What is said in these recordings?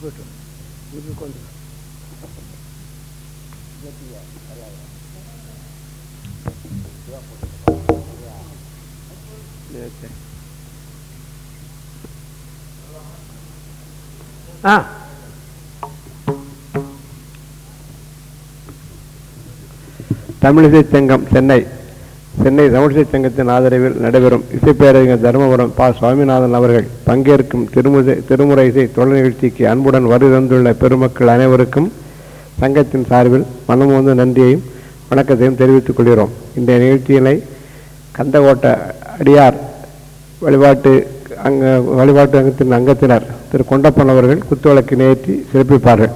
ம் போட்டு இது கொண்டு ஆ தமிழிசை சங்கம் சென்னை சென்னை தமிழிசை சங்கத்தின் ஆதரவில் நடைபெறும் இசைப்பேரறிஞர் தர்மபுரம் பா. சுவாமிநாதன் அவர்கள் பங்கேற்கும் திருமுறை திருமுறை இசை தொடர் நிகழ்ச்சிக்கு அன்புடன் வருகந்துள்ள பெருமக்கள் அனைவருக்கும் சங்கத்தின் சார்பில் மனமோந்து நன்றியையும் வணக்கத்தையும் தெரிவித்துக் கொள்கிறோம். இந்த நிகழ்ச்சியினை கந்தகோட்ட அடியார் வழிபாட்டு அங்க வழிபாட்டு அங்கத்தின் அங்கத்தினர் திரு. கொண்டப்பன் அவர்கள் குத்துவிளக்கு நேற்றி சிறப்பிப்பார்கள்.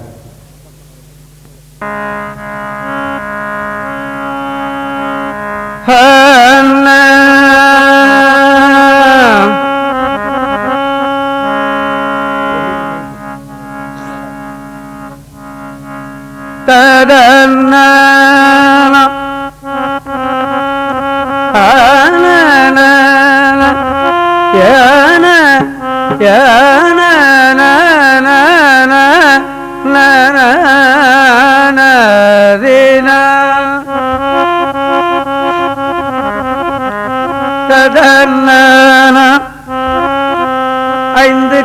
Yeah.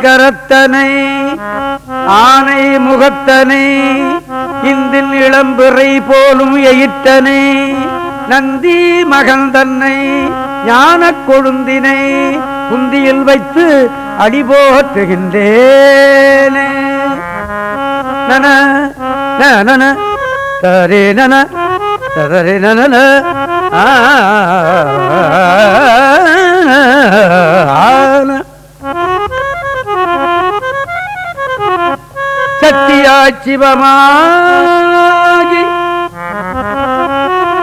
கரத்தனை ஆனை முகத்தனை இந்தில் இளம்பிறை போலும் எயிட்டனை நந்தி மகந்தன்னை ஞான கொழுந்தினை குந்தியில் வைத்து அடிபோற்றுகின்றேனே. நன நன தரே நன தரே நன ஆன சத்தியா சிவமாகி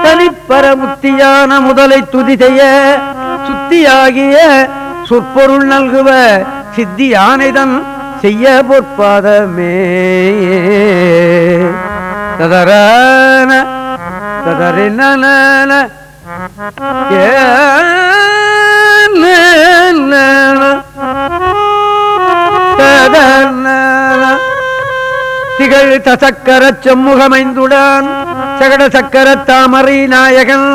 தனிப்பரமுத்தியான முதலை துதி செய்ய சுத்தியாகிய சொற்பொருள் நல்குவ சித்தி யானைதன் செய்ய பொற்பாதமே. ததரான ததறின திகழ் தசக்கர செம்முகமைந்துடான் சகட சக்கர தாமரை நாயகன்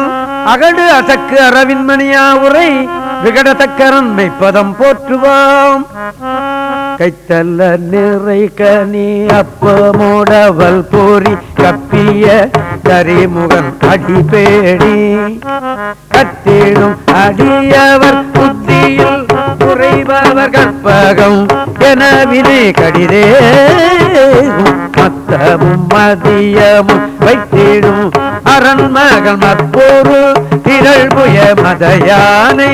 அகடு அசக்கு அரவின்மணியா உரை விகட சக்கரன் மெய்ப்பதம் போற்றுவாம். கைத்தல்ல நிறை கனி அப்பமோடவல் போரி கப்பிய கரிமுகன் அடிபேடி கத்திடும் அடியவர் புத்தியில் குறைபவர் கற்பகம் எனவினை கடிதே. மத்தமும் மதியமும் வைத்திடும் அரண்மகள் மற்போரு திரள்புய மதயானை.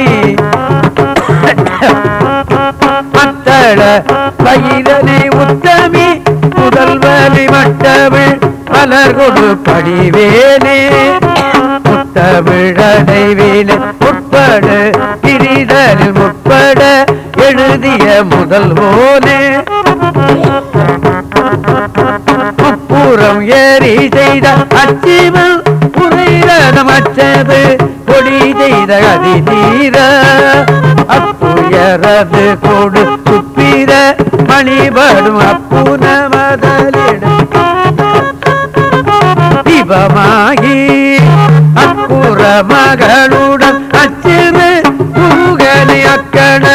மத்தள பயிரனை உத்தமி முதல்வலி மட்டவிழ் மலர் கொடு படிவேனே முத்தமிழடைவேனே உட்பட பிரிதலில் முற்பட எழுதிய முதல்வோனே புறம் ஏறி செய்த அச்சிவன் புரைரதம் அச்சது கொடி செய்த அதி நீர அப்புயரது கொடு சுப்பிர மணிபடும் அப்புன. அற்புதமாகி அற்புற மகளுடன் அச்சிறு பூகனை அக்கண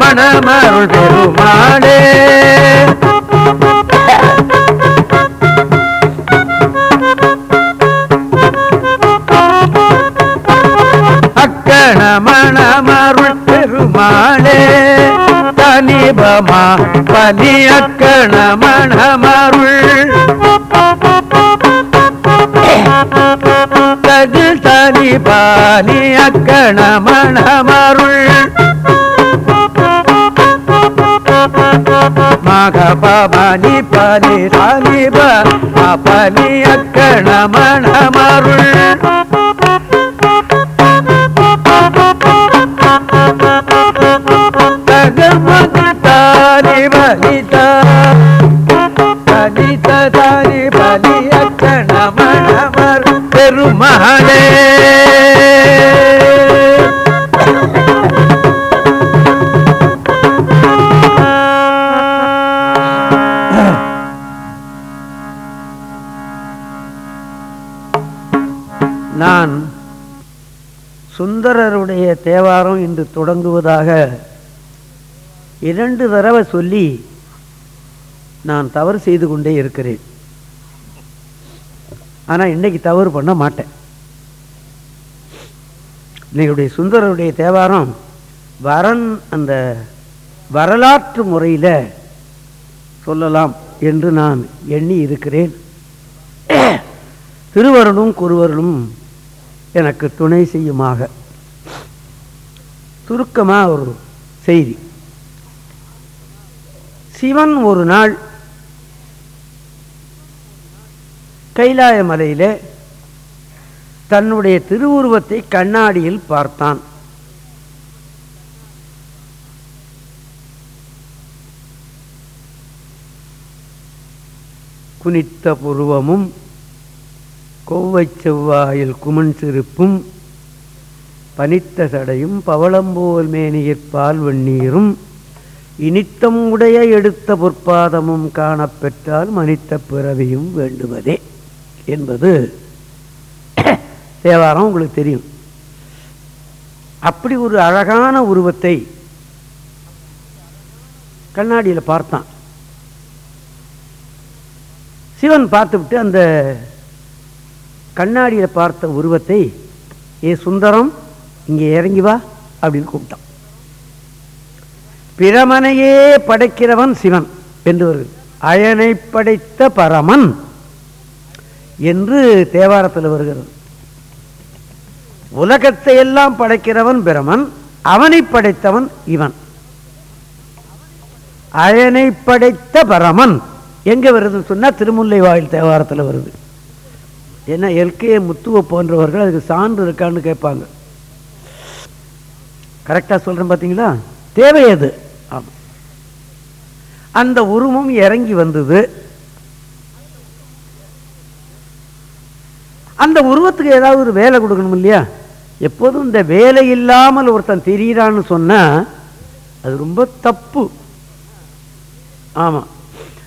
மணமருள் பெருமாளே. அக்கண மணமருள் பெருமாளே தனிபமா பலி அக்கண மணமருள் தகு தனி பாலி அக்கண மணமருள் மக பபனி பலி சாலிப பலி அக்கண மணமருள் பெருமாளே நான் சுந்தரருடைய தேவாரம் இன்று தொடங்குவதாக இரண்டு தடவை சொல்லி நான் தவறு செய்து கொண்டே இருக்கிறேன். ஆனால் இன்னைக்கு தவறு பண்ண மாட்டேன். இன்னைக்குடைய சுந்தரருடைய தேவாரம் வரன் அந்த வரலாற்று முறையில் சொல்லலாம் என்று நான் எண்ணி இருக்கிறேன். திருவருளும் குருவருளும் எனக்கு துணை செய்யுமாக. சுருக்கமாக ஒரு செய்தி. சிவன் ஒரு நாள் கைலாய மலையிலே தன்னுடைய திருவுருவத்தை கண்ணாடியில் பார்த்தான். குனித்த புருவமும் கொவ்வை செவ்வாயில் குமன் சிரிப்பும் பனித்த சடையும் பவளம்போல் மேனியிற்பால் வெந்நீரும் இனித்தம் உடைய எடுத்த பொற்பாதமும் காணப்பெற்றால் மனித்த பிறவியும் வேண்டுவதே. என்பது தேவாரம் உங்களுக்கு தெரியும். அப்படி ஒரு அழகான உருவத்தை கண்ணாடியில் பார்த்தான். சிவன் பார்த்துவிட்டு அந்த கண்ணாடியில் பார்த்த உருவத்தை ஏ சுந்தரம் இங்கே இறங்கி வா அப்படின்னு கூப்பிட்டான். பிரமனையே படைக்கிறவன் சிவன் என்று ஒரு அயனை படைத்த பரமன் என்று தேவாரத்தில் வருகிறது. உலகத்தை எல்லாம் படைக்கிறவன் பிரமன் அவனை படைத்தவன் இவன். அயனை படைத்த பரமன். எங்க வருதுன்னு சொன்னா திருமுல்லை வாயில் தேவாரத்தில் வருது. ஏன்னா எல்கே முத்துவ போன்றவர்கள் அதுக்கு சான்று இருக்கான்னு கேட்பாங்க. கரெக்டாக சொல்கிறேன் பார்த்தீங்களா தேவை அது ஆமாம் அந்த உருவம் இறங்கி வந்தது. அந்த உருவத்துக்கு ஏதாவது ஒரு வேலை கொடுக்கணும் இல்லையா? எப்போதும் இந்த வேலை இல்லாமல் ஒருத்தன் தெரியிறான்னு சொன்னால் அது ரொம்ப தப்பு. ஆமாம்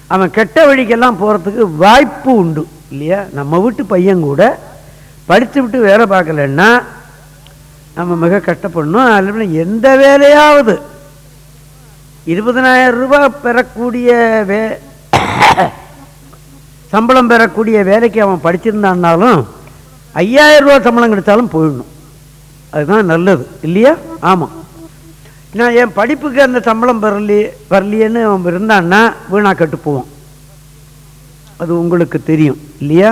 அவன் கெட்ட வழிக்கெல்லாம் போகிறதுக்கு வாய்ப்பு உண்டு இல்லையா? நம்ம வீட்டு பையன் கூட படித்து விட்டு வேலை பார்க்கலன்னா நம்ம மிக கஷ்டப்படணும் அதில் எந்த வேலையாவது இருபதனாயிரம் ரூபாய் பெறக்கூடிய வே சம்பளம் பெறக்கூடிய வேலைக்கு அவன் படிச்சிருந்தான்னாலும் ஐயாயிரம் ரூபா சம்பளம் கிடைச்சாலும் போயிடணும். அதுதான் நல்லது. இல்லையா? ஆமாம் நான் என் படிப்புக்கு அந்த சம்பளம் வரலையே வரலையேன்னு அவன் இருந்தான்னா வீணா கட்டு போவான் அது உங்களுக்கு தெரியும். இல்லையா?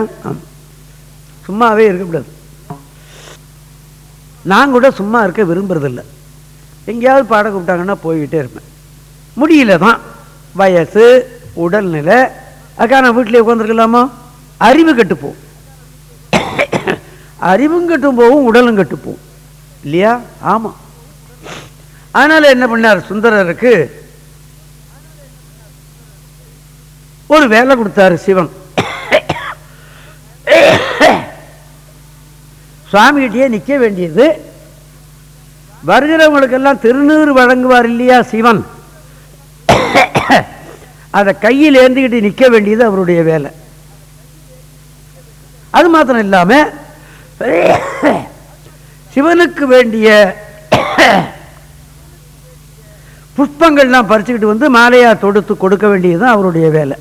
சும்மாவே இருக்கக்கூடாது நான் கூட சும்மா இருக்க விரும்புறதில்ல. எங்கேயாவது பாட கூப்பிட்டாங்கன்னா போய்கிட்டே இருப்பேன். முடியல தான் வயசு உடல்நிலை அக்கா நான் வீட்டிலே உட்காந்துருக்கலாமா அறிவு கட்டுப்போம் அறிவும் கெட்டும் போகும் உடலும் கட்டுப்போம். இல்லையா? ஆமாம் அதனால் என்ன பண்ணார்? சுந்தரருக்கு ஒரு வேலை கொடுத்தாரு சிவன். சுவாமிகிட்டயே நிற்க வேண்டியது. வருகிறவங்களுக்கெல்லாம் திருநீர் வழங்குவார் இல்லையா சிவன்? அதை கையில் ஏந்திக்கிட்டு நிற்க வேண்டியது அவருடைய வேலை. அது மாத்திரம் இல்லாமல் சிவனுக்கு வேண்டிய புஷ்பங்கள்லாம் பறிச்சுக்கிட்டு வந்து மாலையாக தொடுத்து கொடுக்க வேண்டியது அவருடைய வேலை.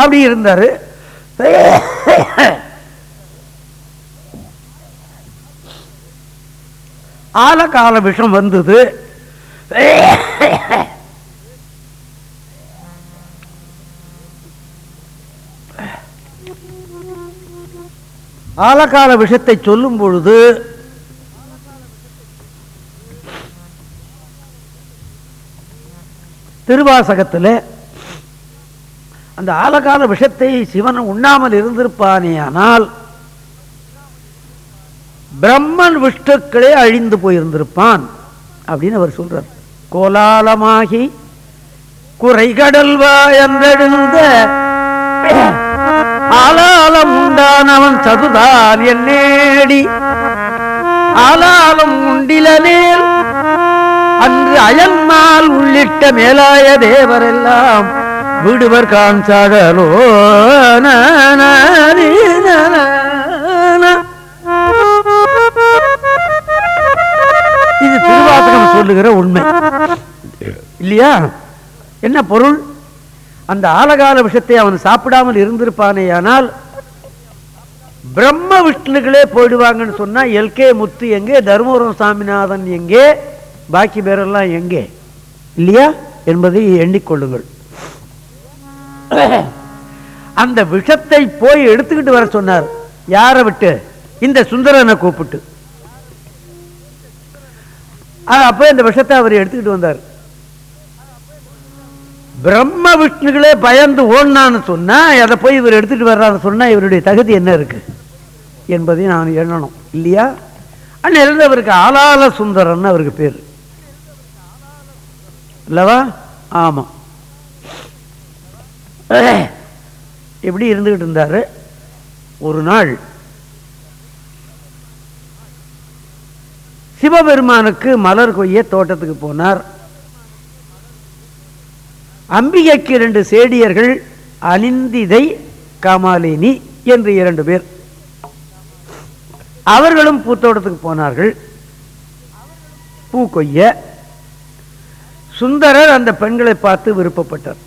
அப்படி இருந்தாரு. ஆலகால விஷம் வந்தது. ஆலகால விஷத்தை சொல்லும் பொழுது திருவாசகத்தில் அந்த ஆலகால விஷத்தை சிவன் உண்ணாமல் இருந்திருப்பானே ஆனால் பிரம்மன் விஷ்ணுக்களே அழிந்து போயிருந்திருப்பான் அப்படின்னு அவர் சொல்றார். கோலாலமாகி குறைகடல்வா என்றெழுந்த ஆலாலம் உண்டான் அவன் சதுதான் என்னேடி ஆலாலம் உண்டிலனேல் அன்று அயன்மால் உள்ளிட்ட மேலாய தேவரெல்லாம் விடுவர் காஞ்சாடலோ இது திருவாசகம் சொல்லுகிற உண்மை. இல்லையா? என்ன பொருள்? அந்த ஆலகால விஷத்தை அவன் சாப்பிடாமல் இருந்திருப்பானே ஆனால் பிரம்ம விஷ்ணுகளே போயிடுவாங்கன்னு சொன்னா எல்கே முத்து எங்கே தருமபுரம் சாமிநாதன் எங்கே பாக்கி பேரெல்லாம் எங்கே? இல்லையா? என்பதை எண்ணிக்கொள்ளுங்கள். அந்த விஷத்தை போய் எடுத்துக்கிட்டு வர சொன்னார். யாரை விட்டு? இந்த சுந்தரனை கூப்பிட்டு. அப்போ இந்த விஷத்தை அவர் எடுத்துக்கிட்டு வந்தார். பிரம்ம விஷ்ணுகளே பயந்து ஓடினான்னு சொன்னால் அதை போய் இவர் எடுத்துகிட்டு வர்றான்னு சொன்னால் இவருடைய தகுதி என்ன இருக்கு? என்பதை நான் எண்ணணும். இல்லையா? அன்னிலிருந்து அவருக்கு ஆலால சுந்தரன் அவருக்கு பேர். இல்லவா? ஆமாம் எப்படி இருந்துகிட்டு இருந்தாரு? ஒரு நாள் சிவபெருமானுக்கு மலர் கொய்ய தோட்டத்துக்கு போனார். அம்பிகைக்கு இரண்டு சேடியர்கள் அனிந்திதை காமாலினி என்று இரண்டு பேர். அவர்களும் பூத்தோட்டத்துக்கு போனார்கள். பூ கொய்ய. சுந்தரர் அந்த பெண்களை பார்த்து விருப்பப்பட்டார்.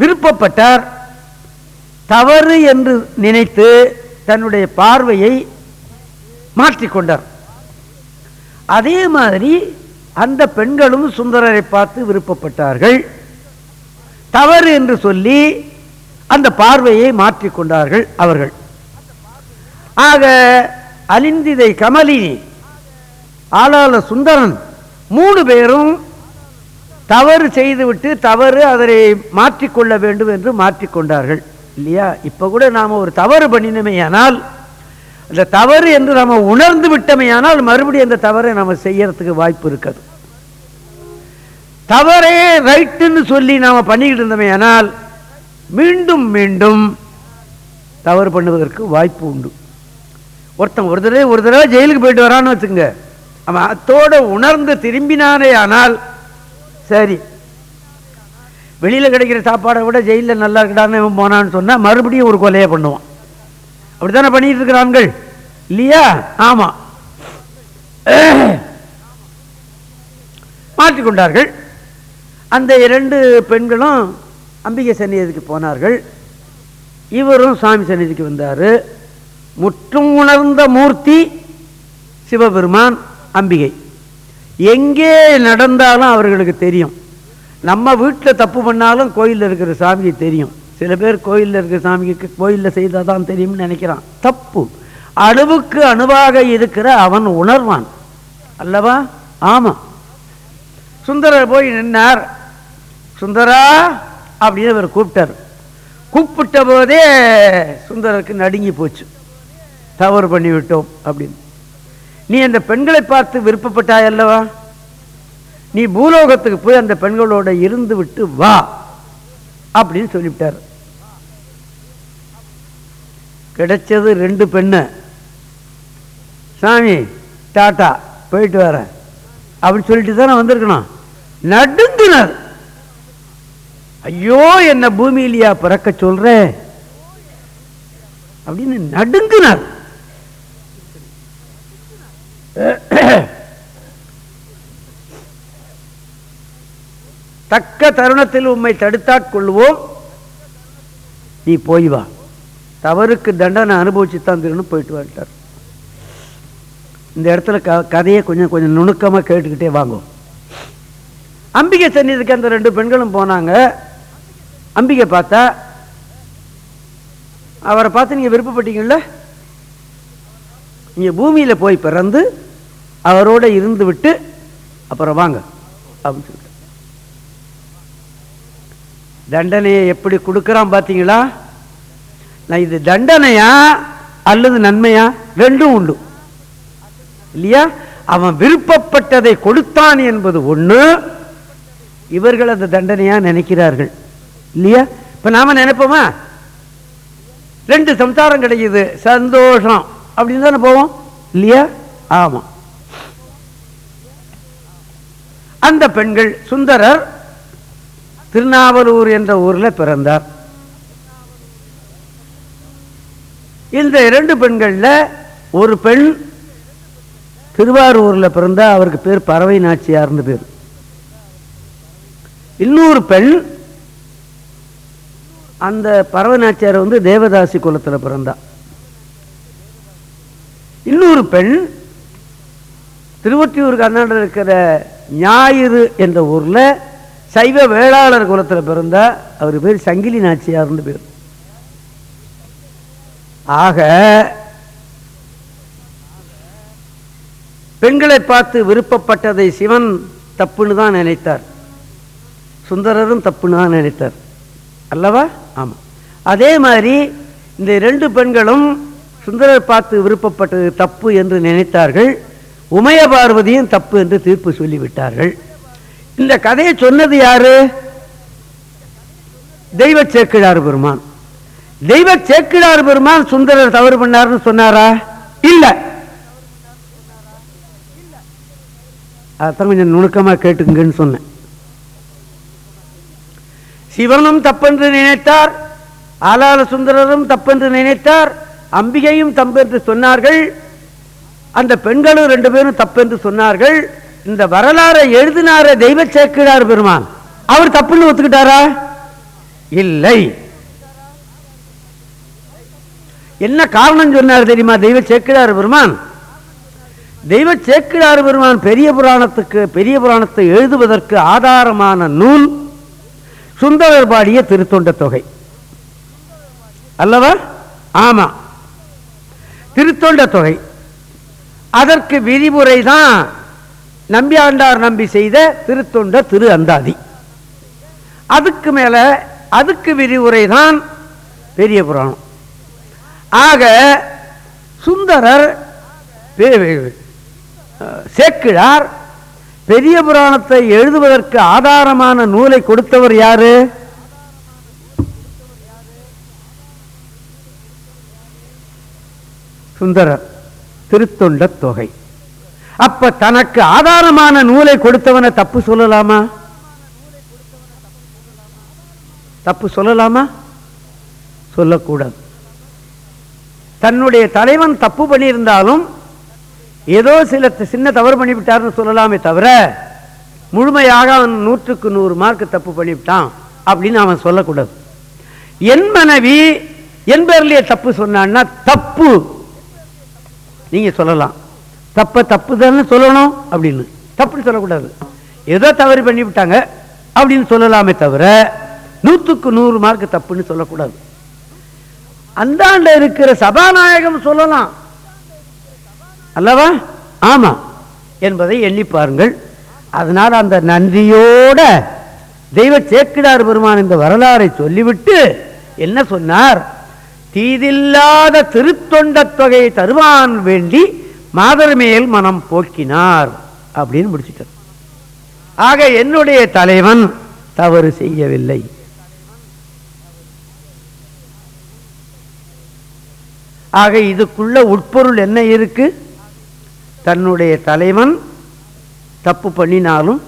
விருப்பப்பட்டார். தவறு என்று நினைத்து தன்னுடைய பார்வையை மாற்றிக்கொண்டார். அதே மாதிரி அந்த பெண்களும் சுந்தரரை பார்த்து விருப்பப்பட்டார்கள். தவறு என்று சொல்லி அந்த பார்வையை மாற்றிக்கொண்டார்கள் அவர்கள். ஆக அலிந்திதை கமலினி ஆளாள சுந்தரன் மூணு பேரும் தவறு செய்துவிட்டு தவறு அதனை மாற்றிக்கொள்ள வேண்டும் என்று மாற்றிக்கொண்டார்கள். இல்லையா? இப்போ கூட நாம் ஒரு தவறு பண்ணினமையானால் அந்த தவறு என்று நாம் உணர்ந்து விட்டமையானால் மறுபடியும் அந்த தவறை நாம் செய்யறதுக்கு வாய்ப்பு இருக்காது. தவறே ரைட்டுன்னு சொல்லி நாம் பண்ணிக்கிட்டு இருந்தமையானால் மீண்டும் மீண்டும் தவறு பண்ணுவதற்கு வாய்ப்பு உண்டு. ஒருத்தன் ஒரு தடவை ஒரு தடவை ஜெயிலுக்கு போயிட்டு வரான்னு வச்சுங்க அவன் அத்தோடு உணர்ந்து திரும்பினானே ஆனால் சரி வெளியில் கிடைக்கிற சாப்பாடை விட ஜெயிலில் நல்லா இருக்கடான்னு இவன் போனான்னு சொன்னால் மறுபடியும் ஒரு கொலையை பண்ணுவான். அப்படித்தானே பண்ணிட்டு இருக்கிறான்கள் இல்லையா? ஆமா. மாற்றிக்கொண்டார்கள் அந்த இரண்டு பெண்களும் அம்பிகை சந்நிதிக்கு போனார்கள். இவரும் சாமி சந்நிதிக்கு வந்தார். முற்றும் உணர்ந்த மூர்த்தி சிவபெருமான் அம்பிகை. எங்கே நடந்தாலும் அவர்களுக்கு தெரியும். நம்ம வீட்டில் தப்பு பண்ணாலும் கோயிலில் இருக்கிற சாமிக்கு தெரியும். சில பேர் கோயிலில் இருக்கிற சாமிக்கு கோயிலில் செய்தால் தான் தெரியும்னு நினைக்கிறான். தப்பு. அணுவுக்கு அணுவாக இருக்கிற அவன் உணர்வான். அல்லவா? ஆமாம் சுந்தரர் போய் நின்னார். சுந்தரா அப்படின்னு அவர் கூப்பிட்டார். கூப்பிட்ட போதே சுந்தரருக்கு நடுங்கி போச்சு. தவறு பண்ணிவிட்டோம் அப்படின்னு. நீ அந்த பெண்களை பார்த்து விருப்பப்பட்டாய் அல்லவா? நீ பூலோகத்துக்கு போய் அந்த பெண்களோட இருந்து விட்டு வா அப்படின்னு சொல்லிவிட்டார். கிடைச்சது ரெண்டு பெண்ணு. சாமி டாட்டா போயிட்டு வரேன். அப்படின்னு சொல்லிட்டு தானே வந்திருக்கணும். நடுங்கினார். ஐயோ என்ன பூமியிலையா பிறக்க சொல்ற? அப்படின்னு நடுங்கினார். தக்க தருணத்தில் உம்மை தடுத்தாற் கொள்வோம் நீ போய் வா. தவறுக்கு தண்டனை அனுபவிச்சுத்தான் திருன்னு போயிட்டு வந்துட்டார். இந்த இடத்துல க கதையை கொஞ்சம் கொஞ்சம் நுணுக்கமாக கேட்டுக்கிட்டே வாங்கும் அம்பிகை சன்னிதிக்கு அந்த ரெண்டு பெண்களும் போனாங்க. அம்பிகை பார்த்தா அவரை பார்த்து நீங்கள் விருப்பப்பட்டீங்கல்ல? நீங்கள் பூமியில் போய் பிறந்து அவரோட இருந்து விட்டு அப்புறம் வாங்க அப்படின்னு சொல்லிட்டு தண்டனையை எப்படி கொடுக்குறான் பார்த்தீங்களா நான் இது தண்டனையா அல்லது நன்மையா? ரெண்டும் உண்டு. இல்லையா? அவன் விருப்பப்பட்டதை கொடுத்தான் என்பது ஒண்ணு. இவர்கள் அந்த தண்டனையா நினைக்கிறார்கள். இல்லையா? இப்ப நாம நினைப்போமா? ரெண்டு சம்சாரம் கிடைக்குது சந்தோஷம். அப்படின்னு தானே போவோம்? இல்லையா? ஆமா. அந்த பெண்கள் சுந்தரர் திருநாவலூர் என்ற ஊர்ல பிறந்தார். இந்த இரண்டு பெண்கள்ல ஒரு பெண் திருவாரூர்ல பிறந்தா அவருக்கு பேர் பறவை நாச்சியார்னு பேர். இன்னொரு பெண் அந்த பறவை நாச்சியார் வந்து தேவதாசி குலத்தில் பிறந்தா. இன்னொரு பெண் திருவொற்றியூர் கர்நாடகம் இருக்கிற ஞாயிறு என்ற ஊர்ல சைவ வேளாளர் குலத்தில் பிறந்தா அவர் பேர் சங்கிலி நாச்சியார்னு பேர். ஆக பெண்களை பார்த்து விருப்பப்பட்டதை சிவன் தப்புன்னு தான் நினைத்தார். சுந்தரரும் தப்புன்னு தான் நினைத்தார். அல்லவா? ஆமாம் அதே மாதிரி இந்த ரெண்டு பெண்களும் சுந்தரர் பார்த்து விருப்பப்பட்டது தப்பு என்று நினைத்தார்கள். உமைய பார்வதியும் தப்பு என்று தீர்ப்பு சொல்லிவிட்டார்கள். இந்த கதையை சொன்னது யாரு? தெய்வ சேக்கிழார் பெருமான். தெய்வ சேக்கிழார் பெருமான் சுந்தரர் தவறு பண்ணார்னு சொன்னாரா? இல்ல. அதான் கொஞ்சம் நுணுக்கமா கேட்டுங்கன்னு சொன்னேன். சிவனும் தப்பென்று நினைத்தார் ஆலால சுந்தரரும் தப்பென்று நினைத்தார் அம்பிகையும் தப்பென்று சொன்னார்கள் அந்த பெண்களும் ரெண்டு பேரும் தப்பென்று சொன்னார்கள் இந்த வரலாறை எழுதினார தெய்வ சேக்கிழார் பெருமான். அவர் தப்புன்னு ஒத்துக்கிட்டாரா? இல்லை. என்ன காரணம் சொன்னார் தெரியுமா தெய்வ சேக்கிழார் பெருமான்? தெய்வ சேக்கிழார் பெருமான் பெரிய புராணத்துக்கு பெரிய புராணத்தை எழுதுவதற்கு ஆதாரமான நூல் சுந்தரர் பாடிய திருத்தொண்ட தொகை. அல்லவா? ஆமா. திருத்தொண்ட தொகை. அதற்கு விதிமுறை தான் நம்பியாண்டார் நம்பி செய்த திருத்தொண்ட திரு அந்தாதி. அதுக்கு மேல அதுக்கு விரிவுரை தான் பெரிய புராணம். ஆக சுந்தரர் சேக்கிழார் பெரிய புராணத்தை எழுதுவதற்கு ஆதாரமான நூலை கொடுத்தவர் யாரு? சுந்தரர். திருத்தொண்ட தொகை. அப்ப தனக்கு ஆதாரமான நூலை கொடுத்தவனை தப்பு சொல்லலாமா? தப்பு சொல்லலாமா? சொல்லக்கூடாது. தன்னுடைய தலைவன் தப்பு பண்ணியிருந்தாலும் ஏதோ சில சின்ன தவறு பண்ணிவிட்டார்னு சொல்லலாமே தவிர முழுமையாக அவன் நூற்றுக்கு நூறு மார்க் தப்பு பண்ணிவிட்டான் அப்படின்னு அவன் சொல்லக்கூடாது. என் மனைவி என் பேர்லயே தப்பு சொன்னான்னா தப்பு. நீங்க சொல்லலாம். தப்பை தப்பு தானே சொல்லணும் அப்படின்னு. தப்புன்னு சொல்லக்கூடாது. ஏதோ தவறு பண்ணி விட்டாங்க அப்படின்னு சொல்லலாமே தவிர நூற்றுக்கு நூறு மார்க் தப்புன்னு சொல்லக்கூடாது. அந்தாண்ட இருக்கிற சபாநாயகம் சொல்லலாம். அல்லவா? ஆமா. என்பதை எண்ணி பாருங்கள். அதனால் அந்த நன்றியோட தெய்வ சேக்கிடார் பெருமான் இந்த வரலாறை சொல்லிவிட்டு என்ன சொன்னார்? தீதில்லாத திருத்தொண்டத் தொகையை தருவான் வேண்டி மாதர் மேல் மனம் போக்கினார் அப்படின்னு முடிச்சிட்டார். ஆக என்னுடைய தலைவன் தவறு செய்யவில்லை. ஆக இதுக்குள்ள உட்பொருள் என்ன இருக்கு? தன்னுடைய தலைவன் தப்பு பண்ணினாலும்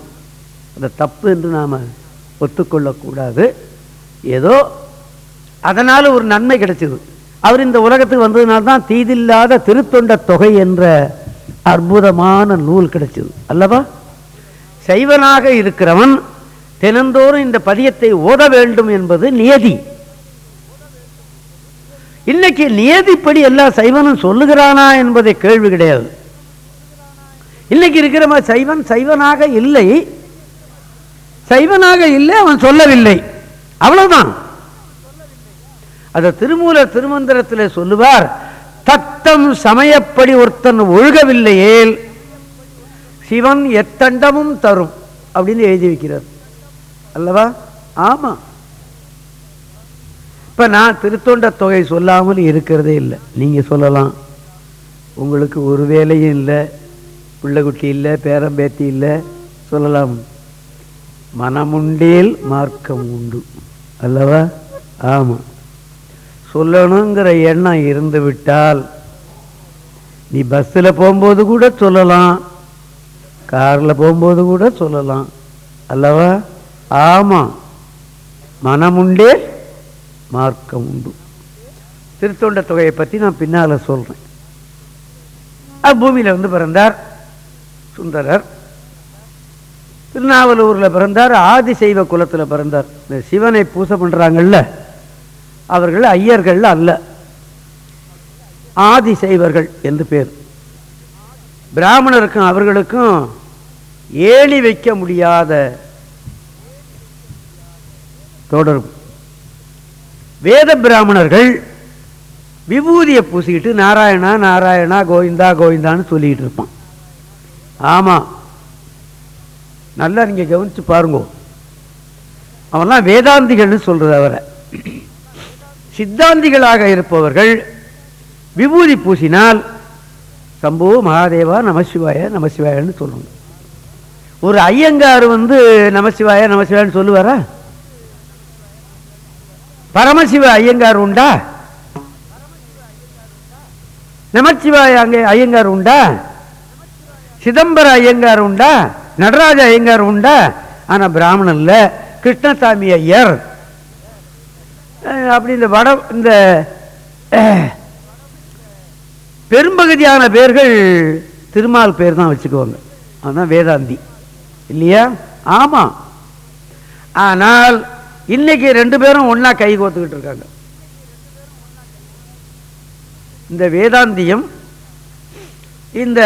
அந்த தப்பு என்று நாம் ஒத்துக்கொள்ளக்கூடாது. ஏதோ அதனால் ஒரு நன்மை கிடைச்சது. அவர் இந்த உலகத்துக்கு வந்ததுனால தான் தீதில்லாத திருத்தொண்ட தொகை என்ற அற்புதமான நூல் கிடைச்சது. அல்லவா? சைவனாக இருக்கிறவன் தினந்தோறும் இந்த பதியத்தை ஓத வேண்டும் என்பது நியதி. இன்னைக்கு நியதிப்படி எல்லா சைவனும் சொல்லுகிறானா என்பதை கேள்வி கிடையாது. இன்னைக்கு இருக்கிற மாதிரி சைவன் சைவனாக இல்லை. சைவனாக இல்லை அவன் சொல்லவில்லை. அவ்வளவுதான். அதை திருமூலர் திருமந்திரத்தில் சொல்லுவார் தத்தம் சமயப்படி ஒருத்தன் ஒழுகவில்லையேல் சிவன் எத்தண்டமும் தரும் அப்படின்னு எழுதி வைக்கிறார். அல்லவா? ஆமா. இப்ப நான் திருத்தொண்ட தொகை சொல்லாமல் இருக்கிறதே இல்லை. நீங்க சொல்லலாம். உங்களுக்கு ஒரு வேலையும் இல்லை பிள்ளைக்குட்டி இல்லை பேரம்பேத்தி இல்லை சொல்லலாம். மனமுண்டேல் மார்க்கம் உண்டு. அல்லவா? ஆமா. சொல்லணுங்கிற எண்ணம் இருந்து விட்டால் நீ பஸ்ஸில் போகும்போது கூட சொல்லலாம் காரில் போகும்போது கூட சொல்லலாம். அல்லவா? ஆமாம் மனமுண்டே மார்க்கம் உண்டு. திருத்தொண்ட தொகையை பற்றி நான் பின்னால் சொல்கிறேன் பூமியில் வந்து பிறந்தார் சுந்தரர். திருநாவலூரில் பிறந்தார் ஆதிசைவ குலத்தில் பிறந்தார். இந்த சிவனை பூசை பண்ணுறாங்கல்ல அவர்கள் ஐயர்கள் அல்ல. ஆதிசைவர்கள் என்று பேர். பிராமணருக்கும் அவர்களுக்கும் ஏணி வைக்க முடியாத தொடர்பு. வேத பிராமணர்கள் விபூதியை பூசிக்கிட்டு நாராயணா நாராயணா கோவிந்தா கோவிந்தான்னு சொல்லிக்கிட்டு இருப்பான். ஆமாம் நல்லா நீங்கள் கவனிச்சு பாருங்க. அவன்லாம் வேதாந்திகள்னு சொல்றது அவரை. சித்தாந்திகளாக இருப்பவர்கள் விபூதி பூசினால் சம்போ மகாதேவா நமசிவாய நமசிவாயன்னு சொல்லணும் ஒரு ஐயங்கார் வந்து நமசிவாய நமசிவாயன்னு சொல்லுவாரா? பரமசிவ ஐயங்கார் உண்டா? நமச்சிவாய அங்கே ஐயங்கார் உண்டா? சிதம்பர ஐயங்கார் உண்டா? நடராஜ ஐயங்கார் உண்டா? ஆனா பிராமணன் இல்ல. கிருஷ்ணசாமி ஐயர். அப்படி இந்த வட இந்த பெரும்பகுதியான பேர்கள் திருமால் பேர் தான் வச்சுக்குவாங்க. அதுதான் வேதாந்தி. இல்லையா? ஆமாம் ஆனால் இன்னைக்கு ரெண்டு பேரும் ஒன்றா கை கோத்துக்கிட்டு இருக்காங்க. இந்த வேதாந்தியம் இந்த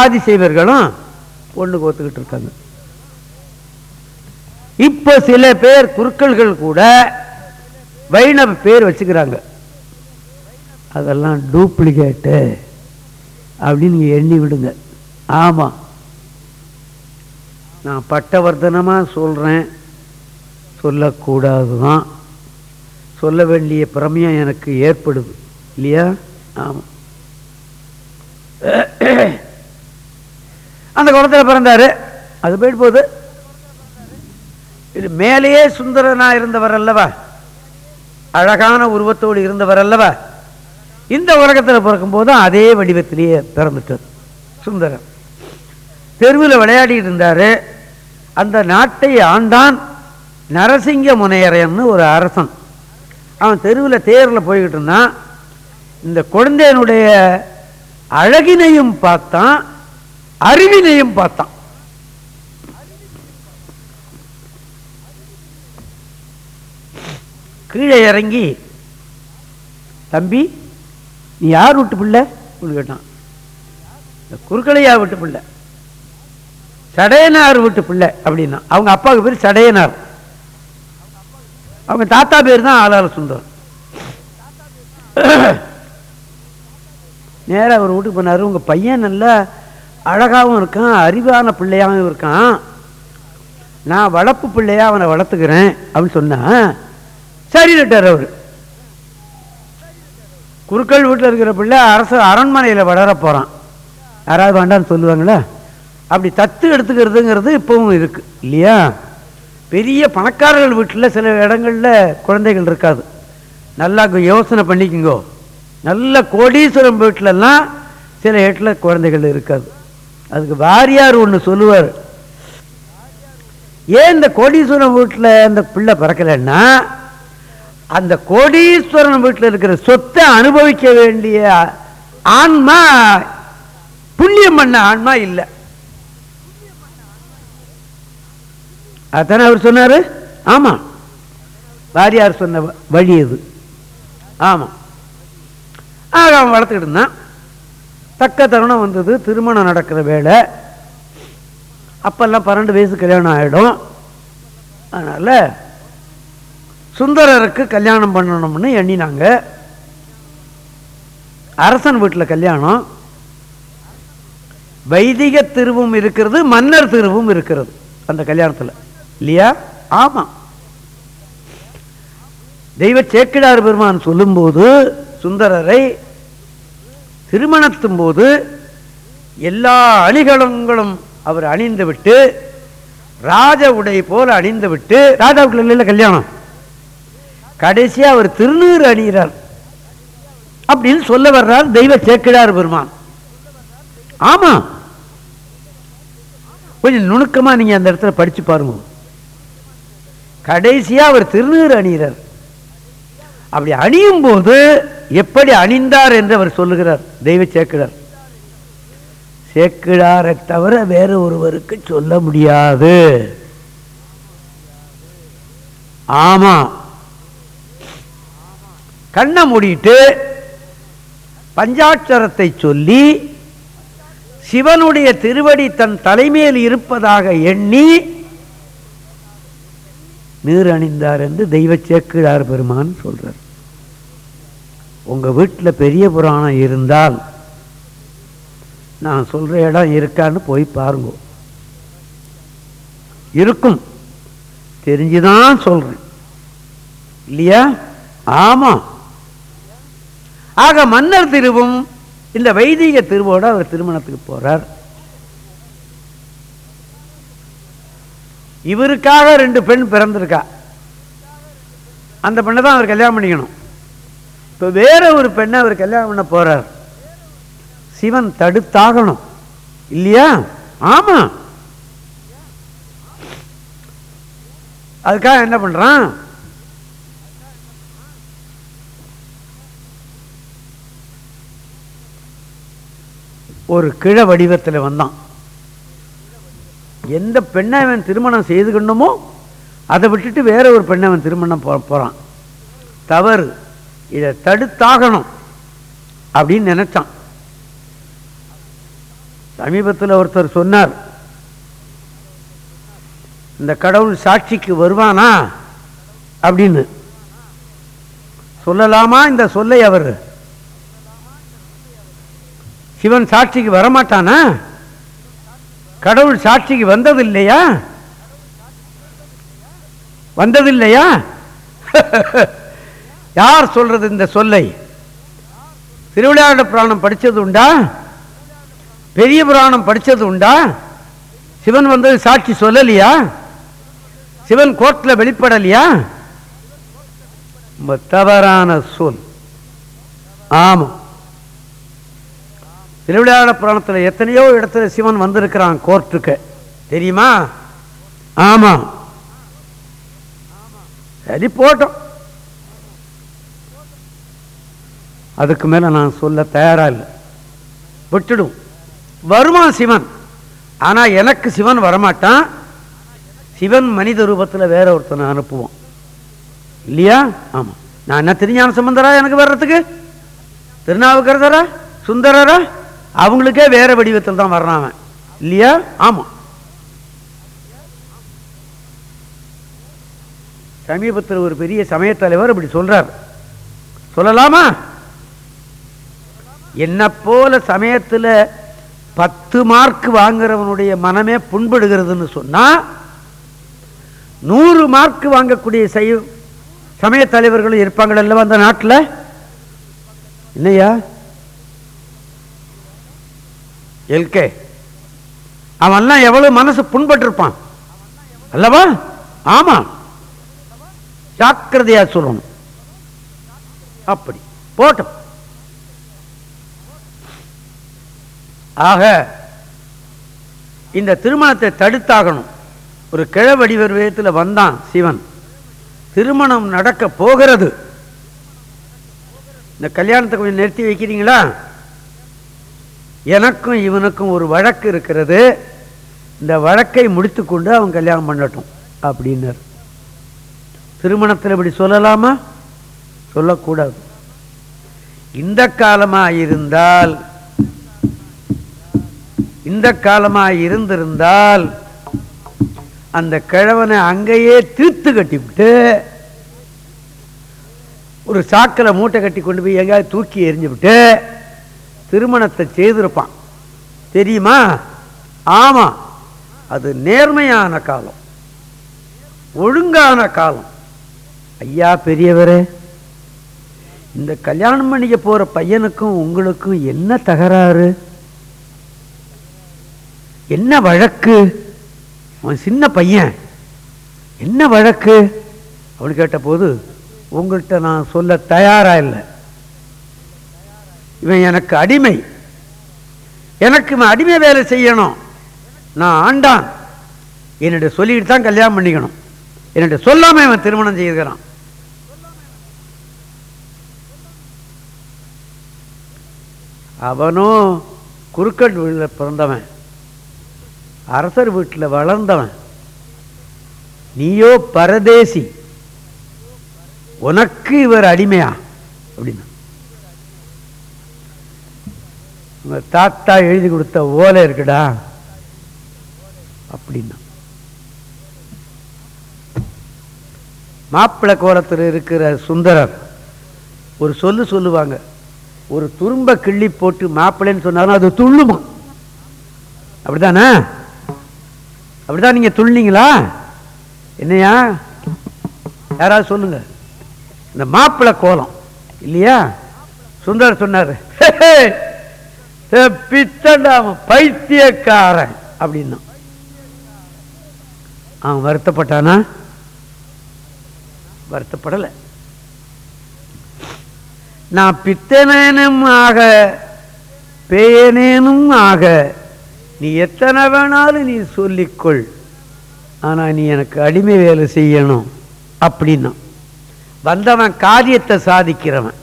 ஆதிசைவர்களும் ஒன்று கோத்துக்கிட்டு இருக்காங்க. இப்போ சில பேர் குருக்கள்கள் கூட வைணவ பேர் வச்சுக்கிறாங்க. அதெல்லாம் டூப்ளிகேட்டு அப்படின்னு எண்ணி விடுங்க. ஆமாம் நான் பட்டவர்த்தனமாக சொல்கிறேன் சொல்லக்கூடாது தான் சொல்ல வேண்டிய பிரமையம் எனக்கு ஏற்படுது. இல்லையா? ஆமாம் அந்த குளத்தில் பிறந்தாரு. அது போயிட்டு போகுது. இது மேலேயே சுந்தரனா இருந்தவர் அல்லவா? அழகான உருவத்தோடு இருந்தவர் அல்லவா? இந்த உலகத்தில் பிறக்கும்போது அதே வடிவத்திலேயே பிறந்துட்டார் சுந்தரன் தெருவில் விளையாடிட்டு இருந்தாரு. அந்த நாட்டை ஆண்டான் நரசிங்க முனையரன்னு ஒரு அரசன். அவன் தெருவில் தேரில் போய்கிட்டு இருந்தான். இந்த குழந்தையனுடைய அழகினையும் பார்த்தான் அறிவினையும் பார்த்தான். கீழே இறங்கி தம்பி நீ யார் விட்டு பிள்ளை? கேட்டான். இந்த குறுக்கலையா விட்டு பிள்ளை. சடையனார் விட்டு பிள்ளை அப்படின்னா. அவங்க அப்பாவுக்கு பேர் சடையனார். அவங்க தாத்தா பேர் தான் ஆளாள சுந்தரம். நேராக அவர் வீட்டுக்கு போனார். உங்கள் பையன் நல்லா அழகாகவும் இருக்கான் அறிவான பிள்ளையாகவும் இருக்கான். நான் வளர்ப்பு பிள்ளையாக அவனை வளர்த்துக்கிறேன் அப்படின்னு சொன்னான் சரிட்டார் அவர். குருக்கள் வீட்டில் இருக்கிற பிள்ளை அரசு அரண்மனையில் வளர போகிறான் யாராவது வேண்டான்னு சொல்லுவாங்களே? அப்படி தத்து எடுத்துக்கிறதுங்கிறது இப்பவும் இருக்கு. இல்லையா? பெரிய பணக்காரர்கள் வீட்டில் சில இடங்களில் குழந்தைகள் இருக்காது. நல்லா யோசனை பண்ணிக்கோங்க. நல்ல கோடீஸ்வரம் வீட்டிலலாம் சில இடத்துல குழந்தைகள் இருக்காது. அதுக்கு வாரியார் ஒன்று சொல்லுவார். ஏன் இந்த கோடீஸ்வரம் வீட்டில் அந்த பிள்ளை பிறக்கலைன்னா அந்த கோடீஸ்வரன் வீட்டில் இருக்கிற சொத்தை அனுபவிக்க வேண்டிய ஆன்மா புண்ணியம் பண்ண ஆன்மா இல்லை. அதானே அவர் சொன்னாரு? ஆமா. வாரியார் சொன்ன வ- வழி இது ஆமாம் ஆக அவன் வளர்த்துக்கிட்டு இருந்தான். தக்க தருணம் வந்தது திருமணம் நடக்கிற வேலை அப்பெல்லாம் பன்னெண்டு வயசு கல்யாணம் ஆகிடும் அதனால் சுந்தரருக்கு கல்யாணம் பண்ணணும்னு எண்ணினாங்க. அரசன் வீட்டில் கல்யாணம். வைதிக திருவும் இருக்கிறது மன்னர் திருவும் இருக்கிறது அந்த கல்யாணத்தில். இல்லையா? ஆமாம் தெய்வ சேக்கிடார் பெருமான் சொல்லும்போது சுந்தரரை திருமணத்தும் போது எல்லா அணிகலங்களும் அவர் அணிந்து விட்டு ராஜ உடை போல அணிந்து விட்டு ராஜாவுக்குள்ள கல்யாணம். கடைசியா அவர் திருநீர் அணிகிறார். அப்படின்னு சொல்ல வர்றார் தெய்வ சேக்கிடார் பெருமான். ஆமா. கொஞ்சம் நுணுக்கமா நீங்க அந்த இடத்துல படிச்சு பாருங்க. கடைசியா அவர் திருநீர் அணிகிறார். அப்படி அணியும் போது எப்படி அணிந்தார் என்று அவர் சொல்லுகிறார் தெய்வ சேக்கிழார். சேக்கிழாரை தவிர வேற ஒருவருக்கு சொல்ல முடியாது. ஆமா. கண்ணை மூடிட்டு பஞ்சாட்சரத்தை சொல்லி சிவனுடைய திருவடி தன் தலைமையில் இருப்பதாக எண்ணி நீர் அணிந்தார் என்று தெய்வ சேக்கிழார் பெருமான் சொல்றார். உங்க வீட்டில் பெரிய புராணம் இருந்தால் நான் சொல்ற இடம் இருக்கான்னு போய் பாருங்க. இருக்கும். தெரிஞ்சுதான் சொல்றேன். இல்லையா? ஆமா. ஆக மன்னர் திருவும் இந்த வைதிக திருவோட அவர் திருமணத்துக்கு போறார். இவருக்காக ரெண்டு பெண் பிறந்திருக்கா. அந்த பெண்ணை தான் அவர் கல்யாணம் பண்ணிக்கணும். இப்போ வேற ஒரு பெண்ணை அவர் கல்யாணம் பண்ண போகிறார் சிவன் தடுத்தாகணும். இல்லையா? ஆமா. அதுக்காக என்ன பண்றான்? ஒரு கிழ வடிவத்தில் வந்தான். எந்த பெண்ணை அவன் திருமணம் செய்துக்கணுமோ அதை விட்டுட்டு வேற ஒரு பெண்ணை அவன் திருமணம் போகிறான் தவறு. இதை தடுத்தாகணும் அப்படின்னு நினைச்சான். சமீபத்தில் ஒருத்தர் சொன்னார் இந்த கடவுள் சாட்சிக்கு வருவானா? அப்படின்னு. சொல்லலாமா இந்த சொல்லை அவர்? சிவன் சாட்சிக்கு வரமாட்டானா? கடவுள் சாட்சிக்கு வந்தது இல்லையா வந்ததில்லையா? யார் சொல்றது இந்த சொல்லை? திருவிளையாட புராணம் படித்தது உண்டா? பெரிய புராணம் படித்தது உண்டா? சிவன் வந்தது சாட்சி சொல்லலையா? சிவன் கோர்ட்டில் வெளிப்படலையா? தவறான சொல். ஆமாம். திருவிளையாட புராணத்தில் எத்தனையோ இடத்துல சிவன் வந்திருக்கிறான் கோர்ட்டுக்கு. தெரியுமா? ஆமாம் சரி போட்டோம். அதுக்கு மேல நான் சொல்ல தயாராக இல்லை. விட்டுடும். வருமான் சிவன்? ஆனால் எனக்கு சிவன் வரமாட்டான். சிவன் மனித ரூபத்தில் வேற ஒருத்தனை அனுப்புவோம் இல்லையா? ஆமா. நான் என்ன திருஞான சம்பந்தரா எனக்கு வர்றதுக்கு? திருநாவுக்கரசரா? சுந்தரரா? அவங்களுக்கே வேற வடிவத்தில் தான் வர்றான் அவன். இல்லையா? ஆமா. சமீபத்தில் ஒரு பெரிய சமய தலைவர் இப்படி சொல்றார். சொல்லலாமா? என்ன போல சமயத்துல பத்து மார்க் வாங்குறவனுடைய மனமே புண்படுகிறதுன்னு சொன்னா நூறு மார்க் வாங்கக்கூடிய செய்யும் சமய தலைவர்களும் இருப்பாங்கள் அல்லவா அந்த நாட்டில்? இல்லையா? எல்கே. அவன்லாம் எவ்வளவு மனசு புண்பட்டிருப்பான். அல்லவா? ஆமா. ஜாக்கிரதையா சொல்லணும். அப்படி. போட்டோம். ஆக இந்த திருமணத்தை தடுத்தாகணும். ஒரு கிழவடி வடிவத்தில் வந்தான் சிவன். திருமணம் நடக்க போகிறது. இந்த கல்யாணத்தை கொஞ்சம் நிறுத்தி வைக்கிறீங்களா? எனக்கும் இவனுக்கும் ஒரு வழக்கு இருக்கிறது. இந்த வழக்கை முடித்து கொண்டு அவன் கல்யாணம் பண்ணட்டும் அப்படின்னார். திருமணத்தில் இப்படி சொல்லலாமா? சொல்லக்கூடாது. இந்த காலமா இருந்தால் இந்த காலமா இருந்திருந்தால் அந்த கிழவனை அங்கேயே தீர்த்து கட்டிவிட்டு ஒரு சாக்கில் மூட்டை கட்டி கொண்டு போய் எங்கேயாவது தூக்கி எரிஞ்சு விட்டு திருமணத்தை செய்திருப்பான். தெரியுமா? ஆமாம் அது நேர்மையான காலம். ஒழுங்கான காலம். ஐயா பெரியவரே இந்த கல்யாணம் பண்ணிக்க போற பையனுக்கும் உங்களுக்கும் என்ன தகராறு? என்ன வழக்கு? அவன் சின்ன பையன் என்ன வழக்கு? அவனு கேட்டபோது உங்கள்கிட்ட நான் சொல்ல தயாராக இல்லை. இவன் எனக்கு அடிமை. எனக்கு இவன் அடிமை வேலை செய்யணும். நான் ஆண்டான். என்னுடைய சொல்லிக்கிட்டு தான் கல்யாணம் பண்ணிக்கணும். என்னுடைய சொல்லாம இவன் திருமணம் செய்கிறான் அவனும் குறுக்கட் வீட்டில் பிறந்தவன். அரசர் வீட்டில் வளர்ந்தவன். நீயோ பரதேசி. உனக்கு இவர் அடிமையா? அப்படின்னா. உங்கள் தாத்தா எழுதி கொடுத்த ஓலை இருக்குடா. அப்படின்னா. மாப்பிள்ளை கோலத்தில் இருக்கிற சுந்தரர் ஒரு சொல்லு சொல்லுவாங்க. ஒரு துரும்ப கிள்ளி போட்டு மாப்பிள்ளைன்னு சொன்னாலும் அது துள்ளுமா? அப்படிதானே அப்படிதான் நீங்க துள்ளிங்களா என்னையா? யாராவது சொல்லுங்க. இந்த மாப்பிள்ளை கோலம் இல்லையா? சுந்தர் சொன்னாரு. பித்தண்டாம பைத்தியக்காரன் அப்படின்னா. அவன் வருத்தப்பட்டானா? வருத்தப்படலை. நான் பித்தனேனும் ஆக பேயனேனும் ஆக நீ எத்தனை வேணாலும் நீ சொல்லிக்கொள். ஆனா நீ எனக்கு அடிமை வேலை செய்யணும் அப்படின்னா. வந்தவன் காரியத்தை சாதிக்கிறவன்.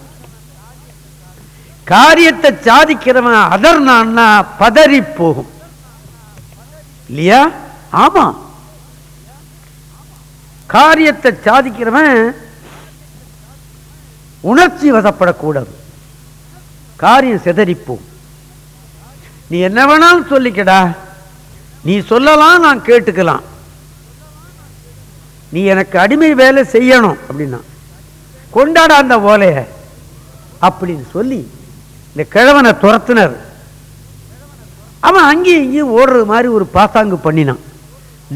காரியத்தை சாதிக்கிறவன் அதர்னான்னா பதறி போகும். இல்லையா? ஆமா. காரியத்தை சாதிக்கிறவன் உணர்ச்சி வசப்படக்கூடாது. காரியம் செதறிப்போம். நீ என்ன வேணாலும் சொல்லிக்கடா. நீ சொல்லலாம் நான் கேட்டுக்கலாம். நீ எனக்கு அடிமை வேலை செய்யணும் அப்படின்னா. கொண்டாட அந்த ஓலைய. அப்படின்னு சொல்லி இந்த கிழவனை துரத்துனார். அவன் அங்கேயும் இங்கேயும் ஓடுறது மாதிரி ஒரு பாசாங்கு பண்ணினான்.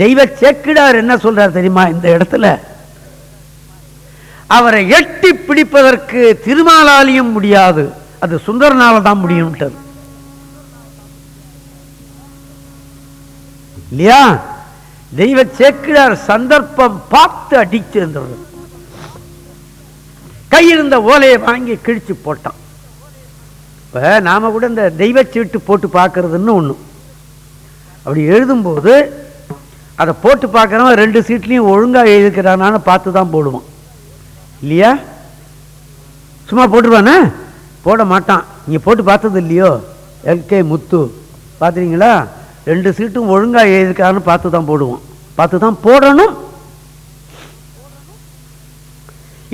தெய்வ சேக்கிடார் என்ன சொல்றார் தெரியுமா இந்த இடத்துல? அவரை எட்டி பிடிப்பதற்கு திருமாலாலையும் முடியாது. அது சுந்தரனால தான் முடியும்ட்டார் இல்லையா? தெய்வ சேக்கிடார் சந்தர்ப்பம் பார்த்து அடிச்சிருந்தவர் கையிருந்த ஓலையை வாங்கி கிழிச்சு போட்டான். இப்போ நாம கூட இந்த தெய்வ சீட்டு போட்டு பார்க்கறதுன்னு ஒன்று அப்படி எழுதும்போது அதை போட்டு பார்க்குறவன் ரெண்டு சீட்லேயும் ஒழுங்காக எழுதிக்கிறானான்னு பார்த்து தான் போடுவான். இல்லையா? சும்மா போட்டுருவானே? போட மாட்டான். நீங்கள் போட்டு பார்த்தது இல்லையோ? எல்கே முத்து. பார்த்துறீங்களா ரெண்டு சீட்டும் ஒழுங்காக எழுதிக்கிறான்னு பார்த்து தான் போடுவான். பார்த்து தான் போடணும்.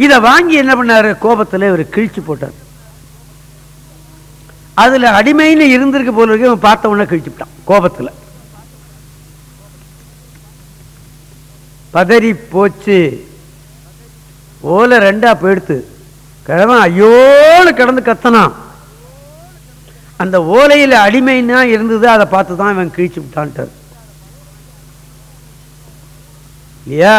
இதை வாங்கி என்ன பண்ணார்? கோபத்தில் இவர் கிழிச்சு போட்டார். அதில் அடிமைன்னு இருந்திருக்கு போல இருக்கு இவன் பார்த்த உடனே கிழிச்சுட்டான் கோபத்தில். பதறி போச்சு. ஓலை ரெண்டா போயிடுத்து கிழவன் ஐயோன்னு கிடந்து கத்தனான். அந்த ஓலையில் அடிமைன்னா இருந்தது அதை பார்த்து தான் இவன் கிழிச்சு விட்டான்ட்டார் இல்லையா?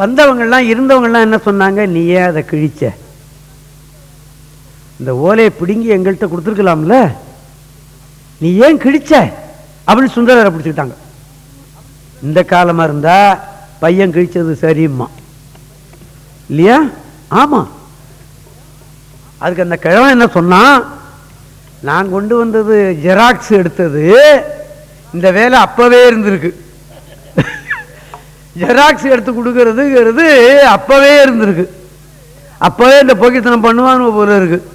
வந்தவங்கள்லாம் இருந்தவங்கள்லாம் என்ன சொன்னாங்க? நீ ஏன் அதை கிழிச்ச? இந்த ஓலையை பிடுங்கி எங்கள்கிட்ட கொடுத்துருக்கலாம்ல? நீ ஏன் கிழிச்ச? அப்படின்னு சுந்தரரை பிடிச்சிக்கிட்டாங்க. இந்த காலமாக இருந்தால் பையன் கிழிச்சது சரிம்மா. இல்லையா? ஆமாம் அதுக்கு அந்த கிழவன் என்ன சொன்னான் நான் கொண்டு வந்தது ஜெராக்ஸ் எடுத்தது இந்த வேலை அப்போவே இருந்திருக்கு. ஜெராக்ஸ் எடுத்து கொடுக்கறதுங்கிறது அப்போவே இருந்திருக்கு. அப்போவே இந்த பொக்கித்தனம் பண்ணுவான்னு போல இருக்குது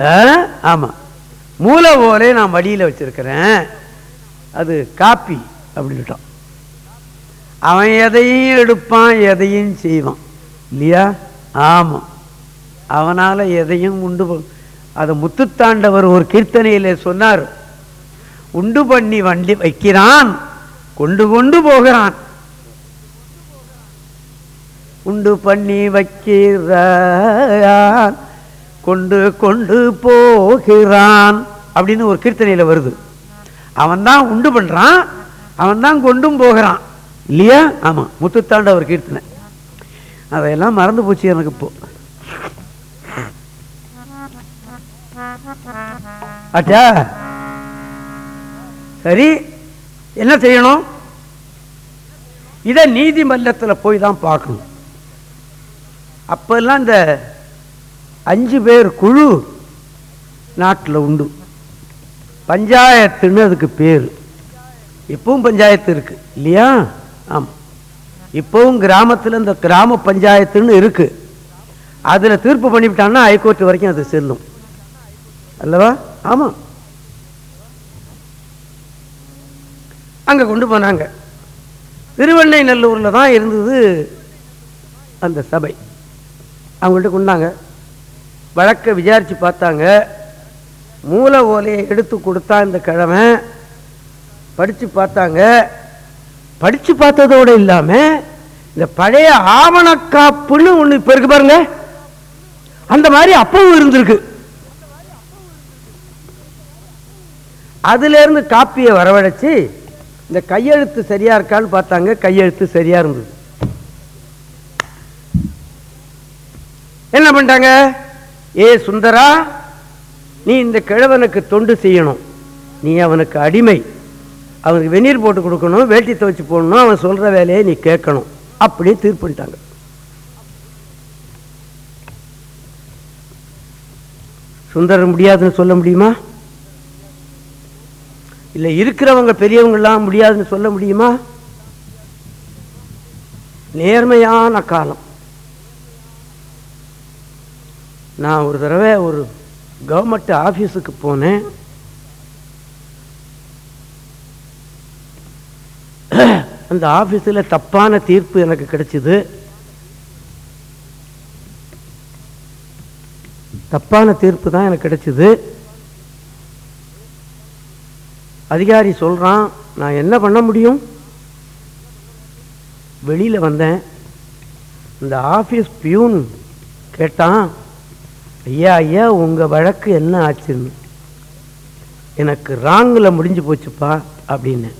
ஆ? ஆமா. மூல ஓலை நான் மடியில் வச்சிருக்கிறேன். அது காப்பி அப்படின்ட்டான் அவன் எதையும் எடுப்பான் எதையும் செய்வான். இல்லையா? ஆமாம் அவனால் எதையும் உண்டு அதை முத்துத்தாண்டவர் ஒரு கீர்த்தனையில் சொன்னார். உண்டு பண்ணி வண்டி வைக்கிறான் கொண்டு கொண்டு போகிறான். உண்டு பண்ணி வைக்கிறான். கொண்டு கொண்டு போகிறான் அப்படின்னு ஒரு கீர்த்தனையில வருது. அவன் தான் உண்டு பண்றான் அவன் தான் கொண்டும் போகிறான். இல்லையா? ஆமாம் முத்துத்தாண்ட ஒரு கீர்த்தனை. அதையெல்லாம் மறந்து போச்சு எனக்கு இப்போ. ஆச்சா சரி என்ன செய்யணும்? இதை நீதிமன்றத்தில் போய் தான் பார்க்கணும். அப்போல்லாம் இந்த அஞ்சு பேர் குழு நாட்டில் உண்டு. பஞ்சாயத்துன்னு அதுக்கு பேர். இப்பவும் பஞ்சாயத்து இருக்கு. இல்லையா? ஆமாம் இப்பவும் கிராமத்தில் இந்த கிராம பஞ்சாயத்துன்னு இருக்கு. அதில் தீர்ப்பு பண்ணிவிட்டான்னா ஹைகோர்ட் வரைக்கும் அது செல்லும். அல்லவா? ஆமாம் அங்கே கொண்டு போனாங்க. திருவண்ணை நல்லூரில் தான் இருந்தது அந்த சபை. அவங்கள்ட்ட கொண்டாங்க. வழக்கை விசாரித்து பார்த்தாங்க. மூல ஓலையை எடுத்து கொடுத்தா இந்த கிழமை. படித்து பார்த்தாங்க. படித்து பார்த்ததோடு இல்லாமல் இந்த பழைய ஆவணக்காப்புன்னு ஒன்று இப்போ இருக்கு பாருங்க. அந்த மாதிரி அப்பவும் இருந்திருக்கு. அதுலேருந்து காப்பியை வரவழைச்சி இந்த கையெழுத்து சரியா இருக்கான்னு பார்த்தாங்க. கையெழுத்து சரியா இருந்தது. என்ன பண்ணிட்டாங்க? ஏ சுந்தரா நீ இந்த கிழவனுக்கு தொண்டு செய்யணும். நீ அவனுக்கு அடிமை. அவனுக்கு வெந்நீர் போட்டு கொடுக்கணும் வேட்டி துவைச்சு போடணும் அவன் சொல்கிற வேலையை நீ கேட்கணும். அப்படியே தீர்ப்புட்டாங்க சுந்தரர் முடியாதுன்னு சொல்ல முடியுமா? இல்லை இருக்கிறவங்க பெரியவங்கெல்லாம் முடியாதுன்னு சொல்ல முடியுமா? நேர்மையான காலம். நான் ஒரு தடவை ஒரு கவர்மெண்ட் ஆஃபீஸுக்கு போனேன். அந்த ஆஃபீஸில் தப்பான தீர்ப்பு எனக்கு கிடைச்சிது. தப்பான தீர்ப்பு தான் எனக்கு கிடைச்சிது. அதிகாரி சொல்கிறான் நான் என்ன பண்ண முடியும்? வெளியில் வந்தேன். இந்த ஆஃபீஸ் பியூன் கேட்டான் ஐயா ஐயா உங்கள் வழக்கு என்ன ஆச்சுன்னு? எனக்கு ராங்கில் முடிஞ்சு போச்சுப்பா அப்படின்னு.